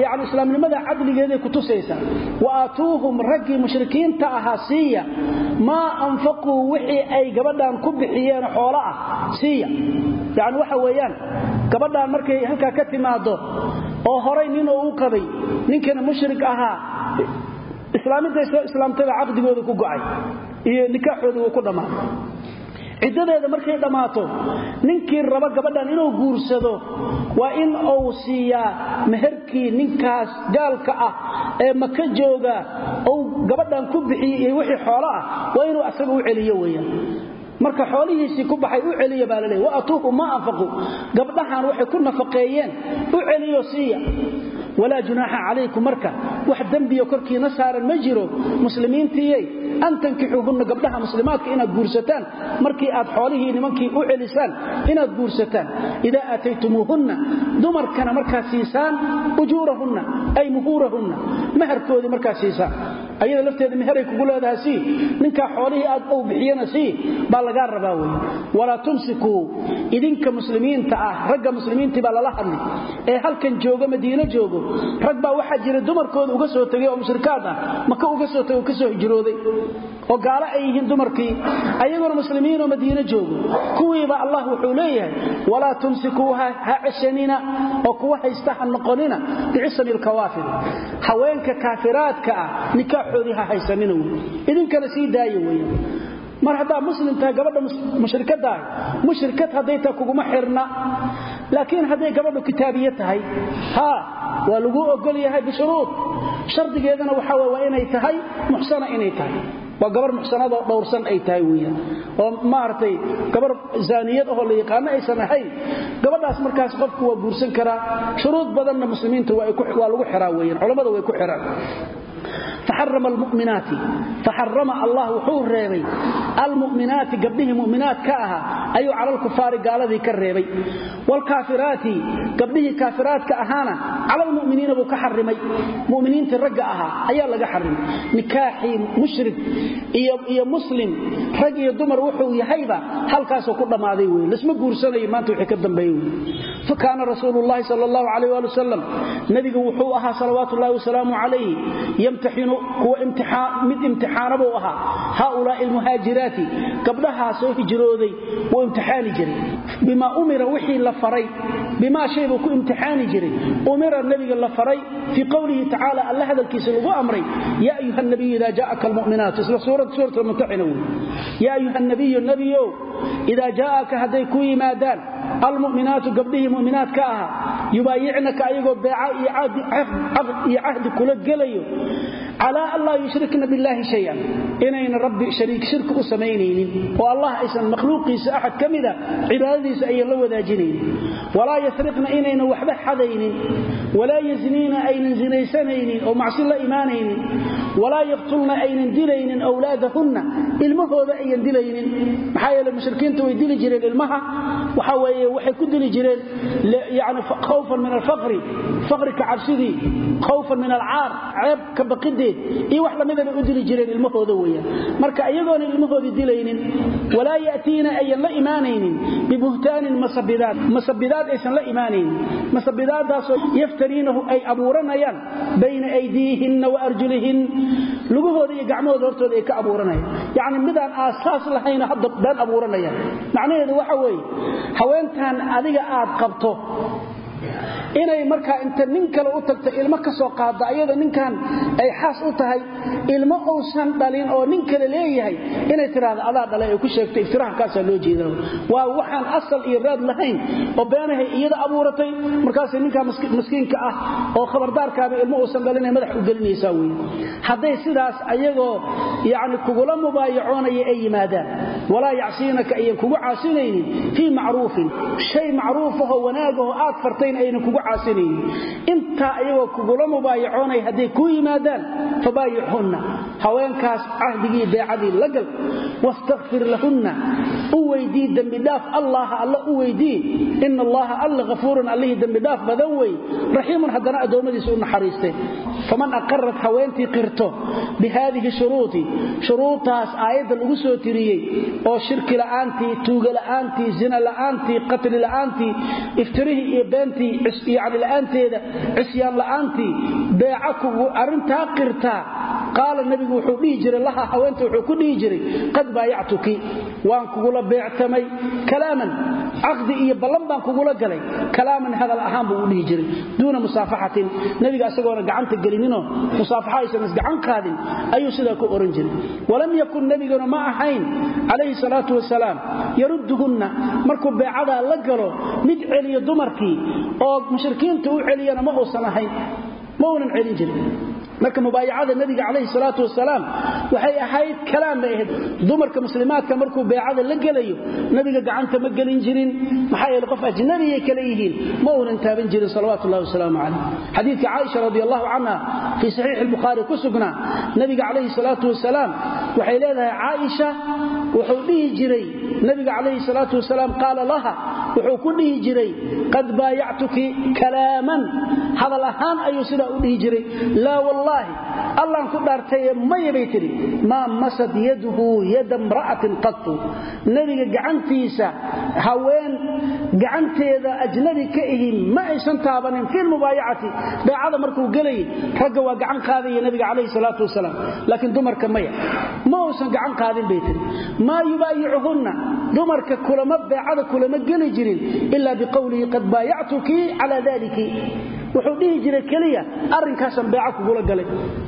Yani islaamnimada cadligeeday ku tusaysaa wa aatuuhum raggii mushrikiinta ahaa siiya. Maa anfaquu wixii ay gabadhan ku bixiyeen xoolo ah siiya. Yani waxa weeyaan gabadhaan markay halkaa ka timaado oo horay nin oo u qabay ninkana mushrik ahaa islaaminta soo islaamtada caqdigooda ku go'ay iyo nikaaxooda uu ku dhammaaday ciddadeeda markay dhammaato ninkii raba gabadhan inuu guursado waa in uu siiyaa meherkii ninkaas gaalka ah ee maka jooga. Uu gabadhan ku bixiyey iyo wixii xoolo ah waa inuu asaga u celiyo weeyaan marka xoolihiisii ku baxay u celiya baa laleeyahy wa atuuhu ma anfaqu. Gabdhahan waxay ku nafaqeeyeen u celiyo siiya. Walaa junaaxa calaykum marka wax dembiyo korkiina saaran ma jiro muslimiintiiyey an tankixuuhunna gabdhaha muslimaadka inaad guursataan markii aad xoolihii nimankii u celisaan inaad guursataan. Idaa aataytumuuhunna dumarkana markaad siisaan ujuurahunna ay muhuurahunna maharkoodii markaad siisaan ayada lafteeda meheray kugu leedahay sii ninkaa xoolihii aad ou bixiyana sii baa lagaa rabaa wey walaa tumsikuu idinka muslimiinta ah ragga muslimiintii baa lala hadli. Ee halkan jooga madiino joogo rag baa waxaa jira dumarkooda uga soo tegay oo mushrikaad ah maka uga soo tegay oo ka soo hijrooday. Oo gaalo ay yihiin dumarkii ayaguna muslimiinoo madiino joogo. Kuwiiba allah wuxuu leeyahay walaa tumsikuu ha ceshanina oo kuwa haysta ha noqonina bicisami haweenka kaafiraadka ah nikaaxoodii ha haysanina wey idinkana sii daaya weya mar haddaa muslim tahay gabadha mushrikadaah mushrikad hadday tahay kuguma xirna. Laakiin hadday gabadhu kitaabiye tahay ha waa laguu ogol yahay bishuruud. Shardigeedana waxaa w waa inay tahay muxsana inay tahay. Waa gabar muxsanadoo dhowrsan ay tahay weyaan oo maaragtay gabar zaaniyad ahoo la yaqaano aysan ahayn. Gabadhaas markaas qofku waa guursan karaa. Shuruud badanna muslimiinta waa lagu xiraa weyan culammada way ku xiraan faxarama almu'minaati faxarama allah wuxuu reebay almu'minaati gabdhihii mu'minaat ka ahaa ayuu cala alkufaari gaaladii ka reebay waalkaafiraati gabdhihii kaafiraadka ahaana cala almu'miniina buu ka xarimay mu'miniintii ragga ahaa ayaa laga xarimay nikaaxii mushrik iyo muslim rag iyo dumar wuxuu yahayba halkaasuu ku dhammaaday wey lasma guursanayo maanta wixii ka dambeeye wey fakaana rasuulu llahi sal allahu alayh ali wasalam nebigu wuxuu ahaa salawaatu ullahi wasalaamu calayh yamtaxinu kuwa mid imtixaanabuu ahaa. Haaulaai almuhaajiraati gabdhahaa soo hijrooday wuu imtixaani jiray. Bimaa umira wixii la faray bimaa shay buu ku imtixaani jiray. Umira nebiga la faray fii qowlihi tacaala alla hadalkiisa lagu amray yaa ayuha nabiyu idaa jaa'aka almu'minaatu isla suurat mumtaxina wey yaa ayuha nabiyu nebiyow idaa jaa'aka almu'minaatu gabdhihii mu'minaadka ahaa yubaayicnaka ayagoo beeca iyo cahdi kula gelayo calaa an laa yushrikna billaahi shayan inayna rabbi shariik shirki u samaynaynin oo allah aysan makhluuqiisa axad ka mida cibaadadiisa ayan la wadaajinaynin. Walaa yasriqna inayna waxba xadaynin. Walaa yazniina aynan zinaysanaynin oo macsi la imaanaynin. Walaa yaqtulna aynan dilaynin awlaadahunna ilmahooda ayan dilaynin. Maxaa yeele mushrikiinta way dili jireen ilmaha waxa weeye waxay ku dili jireen yani khawfan min alfaqri faqri ka cabsidii dileen iyo wax lamida bay u dili jireen ilmahooda weeyaan. Marka iyagoona ilmahoodii dilaynin walaa ya'tiina ayan la imaanaynin bibuhtaanin masabidaad. Masabidaad aysan la imaanaynin. Masabidaadaasoo yaftariinahu ay abuuranayaan bayna aydiihinna wa arjulihin. Lugahooda iyo gacmahooda hortooda ay ka abuuranayaan. Yacni midaan aasaas lahayna hadda been abuuranayaan. Macnaheedu waxa weeye haweentan adiga aad qabto inay markaa inta nin kale u tagto ilmo ka soo qaadda ayada ninkan ay xaas u tahay ilmo uusan dhalin oo nin kale leeyahay inay tidhaahdo adaa dhalay ay ku sheegto iftiraahkaasaa loo jeeda waa waxaan asal iyo raad lahayn oo beenahay iyada abuuratay markaasay ninkaa maskiinka ah oo khabardaarkaaba ilmo uusan dhalinay madax u gelinaysaa wey hadday sidaas ayagoo yacni kugula mubaayacoonaya ay yimaadaan. Walaa yacsiinaka ayan kugu caasinaynin fii macruufin. Shay macruufahoo wanaagahoo aad fartayn aynan kugu caasinaynin intaa ayagoo kugula mubaayacoonay hadday kuu yimaadaan fabaayichunna haweenkaas cahdigii beecadii la gal wastakfir lahunna. U weydii dembidhaaf allaha alla u weydii. Ina allaha alla hafuurun allihii dembidhaaf badan wey raxiimun haddana addoommadiisa u naxariiste faman aqarat haweentii qirto bi shuruudi shuruudtaas aayadda lagu soo tiriyey oo shirki la'aantii tuuga la'aantii zina la'aantii qatli la'aantii iftirihii iyo beentii yani la'aanteeda cisyaan la'aantii beeca kugu arrintaa qirtaa qaala nebigu wuxuu dhihi jiray laha haweenta wuxuu ku dhihi jiray qad baayactuki waan kugula beectamay kalaaman caqdi iyo ballan baan kugula galay kalaaman hadal ahaan buu u jiray duuna musaafaxatin nebiga isagoona gacanta gelininoo musaafaxa aysan isgacan qaadin ayuu sidaa ku oran jiray. Walam yakun nebiguna ma ahayn calayhi salaatu wasalaam yarudduhunna markuu beecadaa la galo mid celiyo dumarkii oo mushrikiinta u celiyana ma uusan ahayn. Ma uunan celin jirin marka mubaayacada nabiga calayhi salaatu wasalaam waxay ahayd kalaam bay ahayd. Dumarka muslimaadka markuu beecada la gelayo nabiga gacanta ma gelin jirin. Maxaa yeele qof ajnabiyay kale yihiin? Ma uunan taaban jirin salawaatu ullahi wasalaamu calayh xadiidka caaisha radi allahu canha fii saxiixi albukhaari ku sugnaa nabiga calayhi salaatu wasalaam waxay leedahay caaisha wuxuu dhihi jiray nabiga calayhi salaatu wasalaam qaala laha wuxuu ku dhihi jiray qad baayactuki kalaaman. Hadal ahaan ayuu sidaa u dhihi jiray wallaahi allaan ku dhaartaye maya bay tidhi maa masad yaduhu yada mra'atin qatu nebiga gacantiisa haween gacanteeda ajnabi ka ihi ma aysan taabanin fi lmubaayacati beecada markuu gelayay ragga waa gacan qaadaya nebiga calayhi salaatu wasalaam. Laakiin dumarka maya ma uusan gacan qaadin bay tidhi. Maa yubaayicuhunna dumarka kulama beecada kulama geli jirin ila biqowlihi qad baayactuki cala daliki wuxuu dhihi jiray keliya arrinkaasan beeca kugula galay.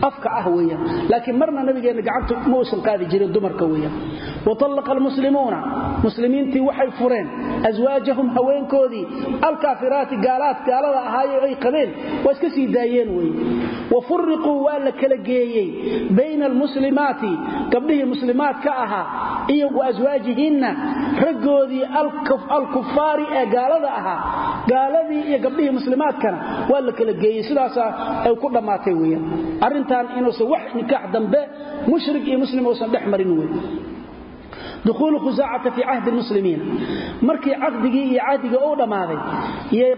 Afka ah weeyaan. Laakiin marna nabigeenna gacanta ma qaadi jirin dumarka weeyaan. Watallaqa almuslimuuna muslimiintii waxay fureen aswaajahum haweenkoodii alkaafiraati gaalaad gaalada ahaaye ay qabeen waa iska sii daayeen weye wa furiquu waa la kala geeyey bayna almuslimaati gabdhihii muslimaadka ahaa iyo wa aswaajihinna raggoodii alkufaari ee gaalada ahaa gaaladii iyo gabdhihii muslimaadkana waa la kala geeyey sidaasaa ay ku dhammaatay weyaan arrintan inuusan wax nikaax dambe mushrik iyo muslim uusan dhex marin wey duhuulu khusaacata fii cahdi lmuslimiina markii caqdigii iyo cahdiga uu dhammaaday yay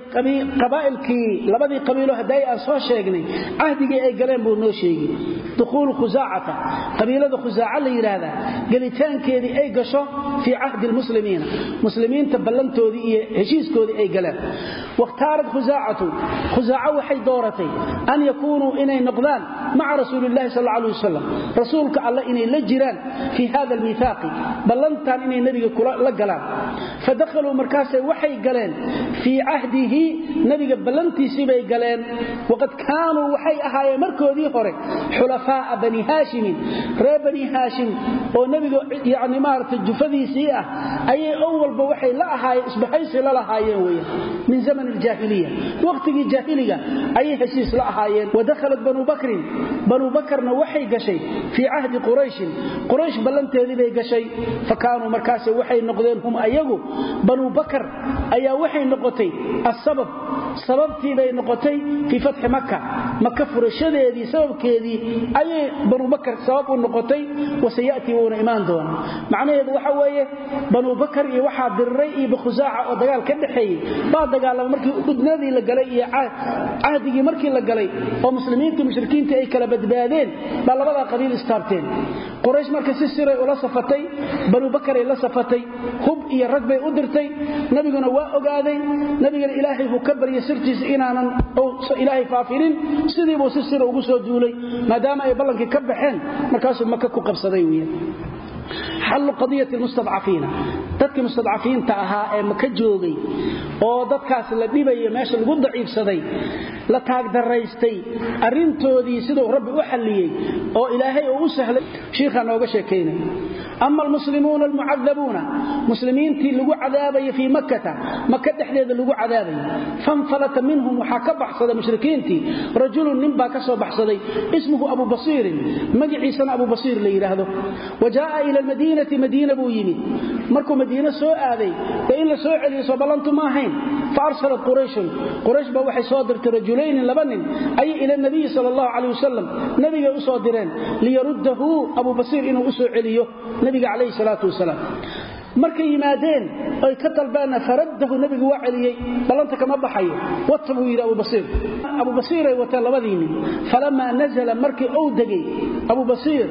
qabaa'ilkii labadii qabiilo hadday aan soo sheegnay cahdigii ay galeen buu noo sheegi dukhuulu khusaacata qabiilada khusaaca la yidhaahdaa gelitaankeedii ay gasho fii cahdi lmuslimiina muslimiinta ballantoodii iyo heshiiskoodii ay galeen wakhtaarat khusaacatu khusaaco waxay dooratay an yakuunuu inay noqdaan maca rasuuli illahi sal alla alay wasalam rasuulka alle inay la jiraan fii hada almiihaaqi ballantan inay nebiga la galaan. Fadakhaluu markaasay waxay galeen. Fii cahdihi nebiga ballantiisii bay galeen. Waqad kaanuu waxay ahaayeen markoodii hore xulafaa'a bani haashimin. Reer bani haashim oo nebiga yani maarata jufadiisii ah ayay o walba waxay la ahaayeen isbahaysi la lahaayeen weya min zaman aljaahiliya waqtigii jaahiliga ayay heshiis la ahaayeen. Wadakhalat banuu bakrin banuu bakarna waxay gashay fii cahdi qurayshin quraysh ballanteedii bay gashay fakaanuu markaas waxay noqdeen hum ayagu banuu bakar ayaa waxay noqotay asabab sababtii bay noqotay fii fatxi maka maka furashadeedii sababkeedii ayay banu bakar sabab u noqotay wasayatii wuuna imaan doona. Macnaheedu waxa weeye banu bakar iyo waxaa diriray iyo bikhusaaca oo dagaal ka dhexeeyey baa dagaalama markii udnadii la galay iyo cahdigii markii la galay oo muslimiintii mushrikiintii ay kala badbaadeen baa labadaa banu bakaray la safatay hub iyo rag bay u dirtay. Nabiguna waa ogaaday nabigana ilaahay buu ka baryay sirtiisa inaanan ilaahay faafinin sidiibuu si sira ugu soo duulay maadaama ay ballankii ka baxeen markaasuu maka ku qabsaday weyan xallu qadiyati mustadcafiina. Dadkii mustadcafiinta ahaa ee maka joogay oo dadkaas la dhibaya meesha lagu daciifsaday la taagdaraystay arintoodii siduu rabbi u xalliyey oo ilaahay uu u sahlay shiikhaa nooga sheekaynay ama almuslimuuna almucadabuuna muslimiintii lagu cadaabaya fii makkata maka dhexdeeda lagu cadaabaya fanfalata minhum waxaa ka baxsaday mushrikiintii rajulun nin baa ka soo baxsaday ismuhu abu basiirin magaciisana abu basiir la yidhaahdo wa jaaa ila almadiinati madiina buu yimid markuu madiine soo aaday dee in la soo celiyo soo ballantu ma ahayn fa arsalat qurayshun quraysh baa waxay soo dirtay rajulaynin laba nin ayay ila nabiyi sal allahu calay wasalam nabigay u soo direen liyaruddahu abu basiir inuu u soo celiyo nabiga calayhi salaatu wasalaam markay yimaadeen ay ka dalbeenna faraddahu nabigu waa celiyey ballanta kama baxayo. Wata buu yidhi abubasiir abubasiiray wateen labadii nin. Falamaa nazala markii uu degay abubasiir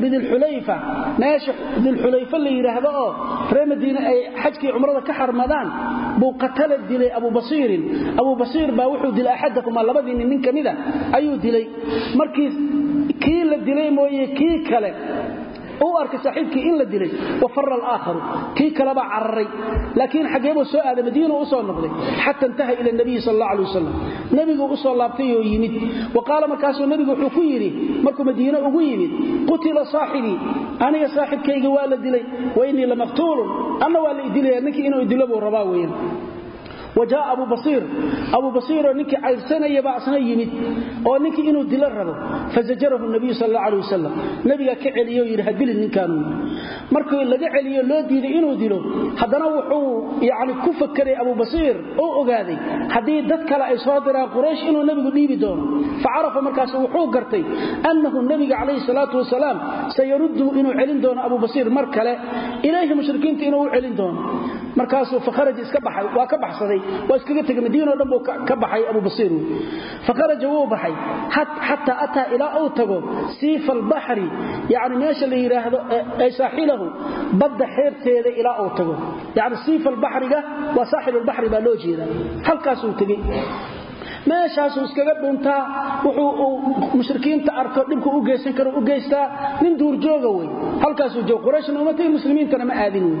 bidilxulayfa meesha dilxulayfa la yidhaahdo oo reer madiine ay xajkii cumrada ka xarmadaan buu qatala dilay abubasiirin abubasiir baa wuxuu dilay axadahumaa labadii nin mida ayuu dilay. Markii kii la dilay mooye kii kale u arkay saaxiibkii in la dilay wa fara alaakharu kii kalebaa cararay. Laakiin xaggeebuu soo aaday madiinu u soo noqday xata intaha ila nabiyi sal alla alay wasalam nebiguu u soo laabtay oo yimid. Wa qaala markaasuu nebigu wuxuu ku yidhi markuu madiine ugu yimid qutila saaxibii aniga saaxibkayga waa la dilay wa innii lamaqtuulun anna waa la idilaya ninkii inuu idilo buu rabaa weyan wajaa abu basiir abu basiiroo ninkii cayrsanayaba asna yimid oo ninkii inuu dilo rabo fazajarahu nabiyu sal alla alay wasalam nabigaa ka celiyo yidhi hadilin ninkaanu markii laga celiyo loo diiday inuu dilo haddana wuxuu yani ku fakeray abu basiir oo ogaaday haddii dad kale ay soo diraan quraysh inuu nebigu dhiibi doono facarafa markaas wuxuu gartay annahu nebiga calayhi salaatu wasalaam sayarudduhu inuu celin doono abu basiir mar kale ilayhi mushrikiinta inuu u waa iskaga tegay madiino dhan buu ka baxay abu basiir. Fakharaja wuu baxay xataa ataa ilaa uu tago siifa albaxri yani meesha la yidhaahdo ay saaxilahu badda xeebteeda ilaa uu tago. Yani siifa albaxriga waa saaxilulbaxri baa loo jeeda halkaasuu tegey meeshaasuu iskaga dhuntaa wuxuu uu mushrikiinta arko dhibku u geysan karo u geystaa nin duurjooga wey. Halkaasuu joog qurayshna uma tegi muslimiintana ma aadin wey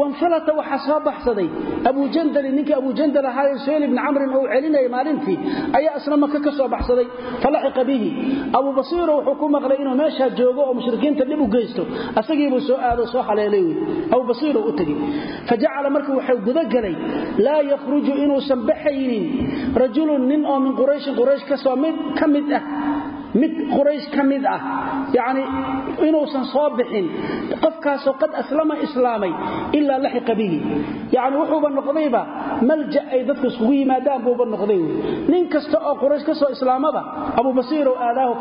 wanfalata waxaa soo baxsaday. Abujandali ninkii abujandal ahaaye suhayl ibni camrin oo u celinayay maalintii ayaa isna maka ka soo baxsaday. Falaxiqa bihi. Abu basiiro wuxuu ku maqlay inuu meeshaa joogo oo mushrikiinta dhib u geysto. Asagiibuu soo aado soo haleelay wey abu basiiro u tegey. Fajacala marka waxay gudagelay laa yakhruju inuusan baxaynin rajulun nin oo mid mid quraysh ka mid ah yani inuusan soo bixin qofkaasoo qad aslama islaamay ilaa laxiqa bihi yani wuxuuba noqdayba malja ay dadka iskugu yimaadaan buuba noqday. Nin kasta oo quraysh ka soo islaamaba abubasiirow aadaahu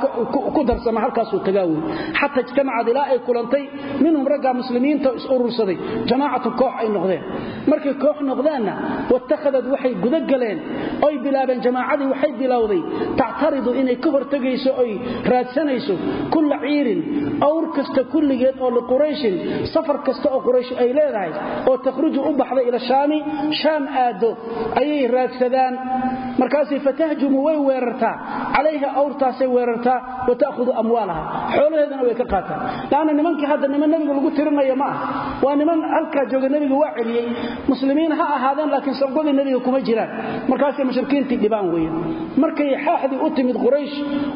ku darsama halkaasuu tagaa wey xata ijtamacad ilaa ay kulantay minhum raggaa muslimiinta is urursaday jamaacatu koox ay noqdeen. Markay koox noqdeenna watakhadad waxay gudagaleen oy bilaabeen jamaacadii waxay bilowday tactaridu inay ka hortegayso oy raadsanayso kulla ciirin awr kasta kulligeed oo liqurayshin safar kasta oo quraysh ay leedahay oo takhruju u baxda ila shaami shaam aado ayay raadsadaan. Markaasay fatahjumu way weerartaa. Calayha awrtaasay weerartaa wa ta'hudu amwaalaha. Xoolaheedana way ka qaataan. Laanna nimankii hadda niman nebiga lagu tirinaya ma ah waa niman halkaa jooga nebiga waa celiyey. Muslimiin ha ahaadeen laakiin sabqadii nebiga kuma jiraan. Markaasay mushrikiintii dhibaan weeye markay xaaxdii u timid quraysh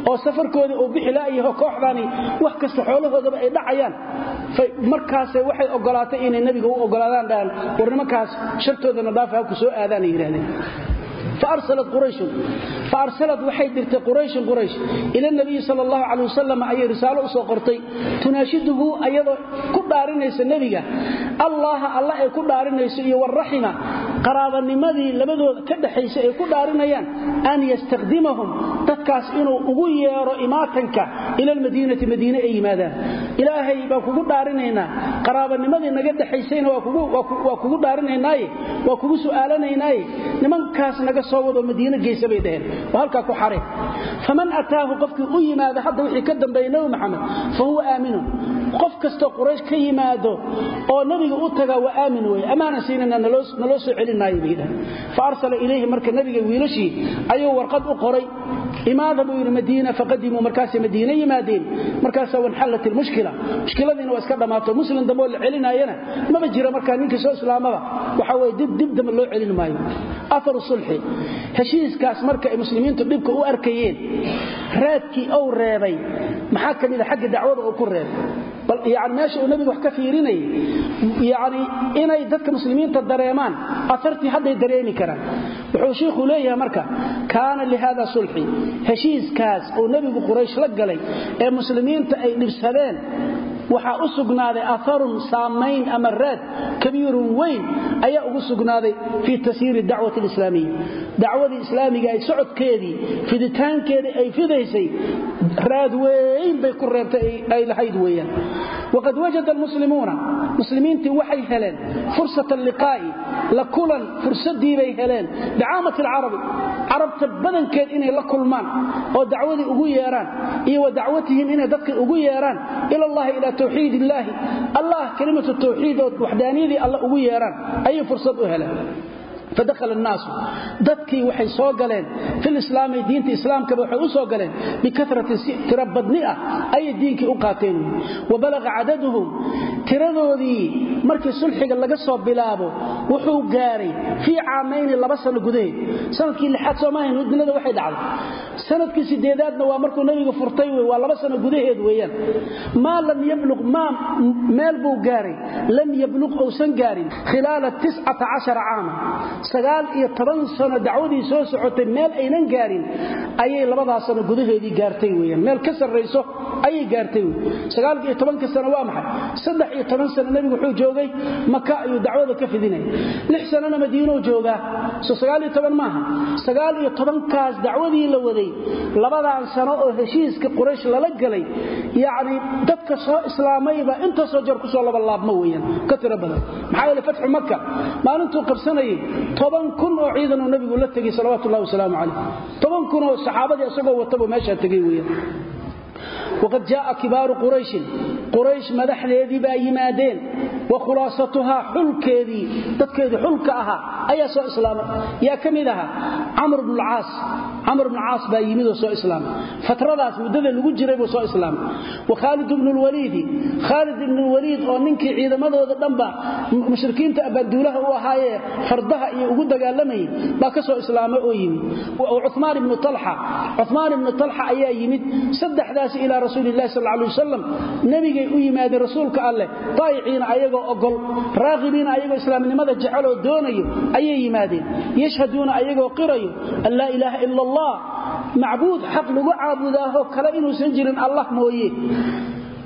oo safarkoodii uu bixi la'yaho kooxdaani wax kasta xoolahoodaba ay dhacayaan. Markaasay waxay ogolaatay inay nebiga u ogolaadaan dhahan war nimankaas shartoodana dhaafa halku soo aadaanay yidhahdeen faarsalat waxay dirtay qurayshin quraysh ila nabiyi sal allahu calay wasalam ayay risaalo u soo qortay tunaashiduhu ayadoo ku dhaarinaysa nebiga allaha alla ay ku dhaarinayso iyo waraxima qaraabanimadii labadooda ka dhaxaysa ay ku dhaarinayaan an yastakdimahum dadkaas inuu ugu yeero imaatanka ila almadiinati madiine ay yimaadaan ilaahay baan kugu dhaarinaynaa qaraabanimadii naga dhexaysayna waa kugu dhaarinaynaaye waa kugu su'aalanaynaaye nimankaas naga soo wado madiine geysa bay dhaheen. Oo halkaa ku xareen faman ataahu qofkii u yimaado hadda wixii ka dambeeya nebi maxamed fa huwa aaminun. Qof kastoo quraysh ka yimaado oo nebiga u tagaa waa aamin weye amaanan siinana naloo soo celinaayo bay dhahen fa arsala ilayhi marka nebiga wiilashii ayuu warqad u qoray. Imaada buu yidhi madiina faqadimuu markaasay madiine yimaadeen. Markaasaa wanxallat ilmushkila mushkiladiina waa iska dhammaato. Muslim dambe oo la celinaayana maba jira markaa ninkii soo islaamaba. Waxa weye dib dib dambe loo celin maayo. Aharu sulxi heshiiskaas marka ay muslimiintu dhibka u arkayeen raadkii ou reebay maxaa ka mida xagga dacwada uu ku reebay? Yani meesha uu nebiga wax ka fiirinayay yani inay dadka muslimiinta dareemaan aartii hadday dareemi karaan. Wuxuu shiikhuu leeyahay marka kaana lihada sulxi. Heshiiskaas uu nebigu quraysh la galay ee muslimiinta ay dhibsadeen waxaa u sugnaaday aarun saamayn ama raad kabiirun weyn ayaa ugu sugnaaday fii tasiiri dacwati alislaamiya. Dacwadii islaamiga ay socodkeedii fiditaankeedii ay fidaysay raad weyn bay ku reebtay ay lahayd weeyaan. Waqad wajada almuslimuuna muslimiintii waxay heleen fursata liqaa'i la kulan fursadii bay heleen. Bicaamati alcarabi carabta badankeed inay la kulmaan oo dacwadii ugu yeeraan iyo wa dacwatihim inay dadka ugu yeeraan ila allahi ilaa tawxiid illaahi allah kelimatu tawxiid oo waxdaaniyadii alla ugu yeeraan ayay fursad u heleen fadakhala annaasu dadkii waxay soo galeen filislaami diinta islaamkaba waxay u soo galeen bikaratin si tiro badni ah ayay diinkii u qaateen. Wa balaqa cadaduhum tiradoodii markii sulxiga laga soo bilaabo wuxuu gaaray fii caamayni laba sano gudaheed. Sanadkii lixaad soomahan madiinada waxay dhacday. Sanadkii sideedaadna waa markuu nabiga furtay wey waa laba sano gudaheed weeyaan. Maa lam yabluq maa meel buu gaaray. Lam yabluq uusan gaarin khilaala caama sagaal iyo toban sano dacwadii soo socotay meel aynan gaarin ayay labadaa sano gudaheedii gaartay weyaan meel ka sarrayso ayay gaartay wey sagaal iyo tobanka sano waa maxay? Saddex iyo toban sano nebigu wuxuu joogay maka ayuu dacwada ka fidinaya lix sanona madiinuu joogaa. So sagaal iyo toban maaha. Sagaal iyo tobankaas dacwadii la waday labadaan sano oo heshiiska quraysh lala gelay yacni dadka soo islaamayba intaasoo jeer ku soo labalaabmo weyaan ka tiro badan. Maxaa yeele fatxu maka maalintuu qabsanayay toban kun oo ciidan uu nabigu la tegey salawaatu ullahi wasalaamu calayh. Toban kun oo saxaabadii isagoo wataba meeshaa tegey weyaan waqad jaaa kibaaru qurayshin quraysh madaxdeedii baa yimaadeen wa khulaasatuhaa xulkeedii dadkeedii xulka ahaa ayaa soo islaamay yaa ka mid ahaa camr bnu lcaas camr bnu caas baa yimidoo soo islaamay fatradaas muddada lagu jiray buu soo islaamay wa khaalid ibnu lwaliidi khaalid ibnu lwaliid oo ninkii ciidamadooda dhanba mushrikiinta abaanduulaha u ahaayee fardaha iyo ugu dagaalamayay baa ka soo islaamay oo yimid cumaan ibnu talxa cumaan ibnu talxa saddexdaasi ilaa rasuulilahi sal alay wasalam nebigay u yimaadeen rasuulka alleh daayiciina ayagoo ogol raaqibiina ayagoo islaamnimada jeceloo doonayo ayay yimaadeen. Yashhaduuna ayagoo qirayo an laa ilaaha ila allah macbuud xaq lagu caabudaahoo kale inuusan jirin allah mooye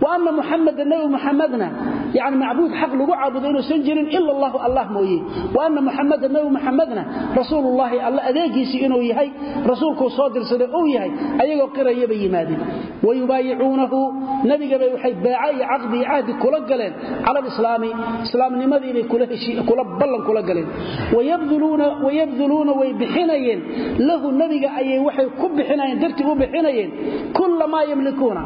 وأن محمد النبي محمدنا يعني معبود حق لغو عابد إنه سنجر إلا الله الله مويه وأن محمد النبي محمدنا رسول الله الله أذاكيسي إنه يهي رسولك صادر سنة أو يهي أيقو قرى يبي مادي ويبايعونه نبي قبل يحيب باعي عقدي عهد كل قلين على الإسلام إسلام لماذا يبي كل شيء كل بلن كل قلين ويبذلون ويبذلون ويبحنين له النبي أي وحي كبحنين درتي وبحنين كل ما يملكون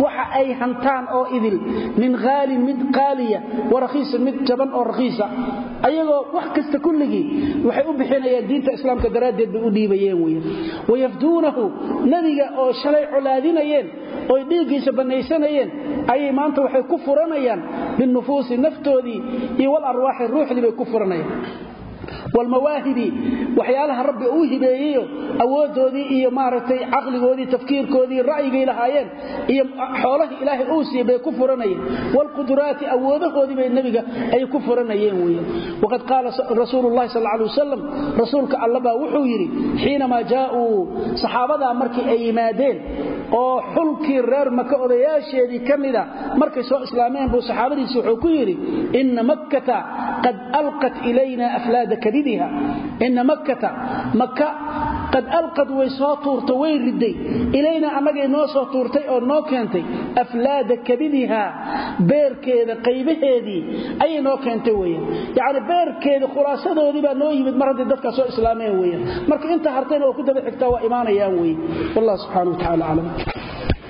وحا أي هنتان oo idil min qaalin mid qaaliya wa rakhiisan mid jaban oo rakhiisa ayagoo wax kasta kulligii waxay u bixinayaan diinta islaamka daraaddeed u dhiibayeen weeye wayafduunahu nabiga oo shalay colaadinayeen oo dhiiggiisa banaysanayeen ayay maanta waxay ku furanayaan binufuusi naftoodii iyo wal arwaaxi ruuxdii bay ku furanayaan walmawaahibi waxyaalaha rabbi uu hibeeyeyo awoodoodii iyo maaragtay caqligoodii tafkiirkoodii ra'yigay lahaayeen iyo xoolahii ilaahay uu siiyey bay ku furanayeen. Walquduraati awoodahoodii bay nebiga ay ku furanayeen weeyaan waqad qaala rasuulullahi sal alay wasalam rasuulka allabaa wuxuu yidhi xiinamaa jaa'uu saxaabadaa markii ay yimaadeen oo xulkii reer maka odayaasheedii ka markay soo islaameen buu saxaabadiisi wuxuu ku yidhi inna makkata qad alqat ilayna aflaada kadidiha ina makkata maka qad alqad way soo tuurta way riday. Ilayna annagay noo soo tuurtay oo noo keentay. Aflaada kabidiha beerkeeda qaybaheedii ayay noo keentay weyan yacni beerkeeda khulaasadoodii baa noo yimid mar haddii dadkaa soo islaameen weyan marka inta hartayna oo ku daba xigtaa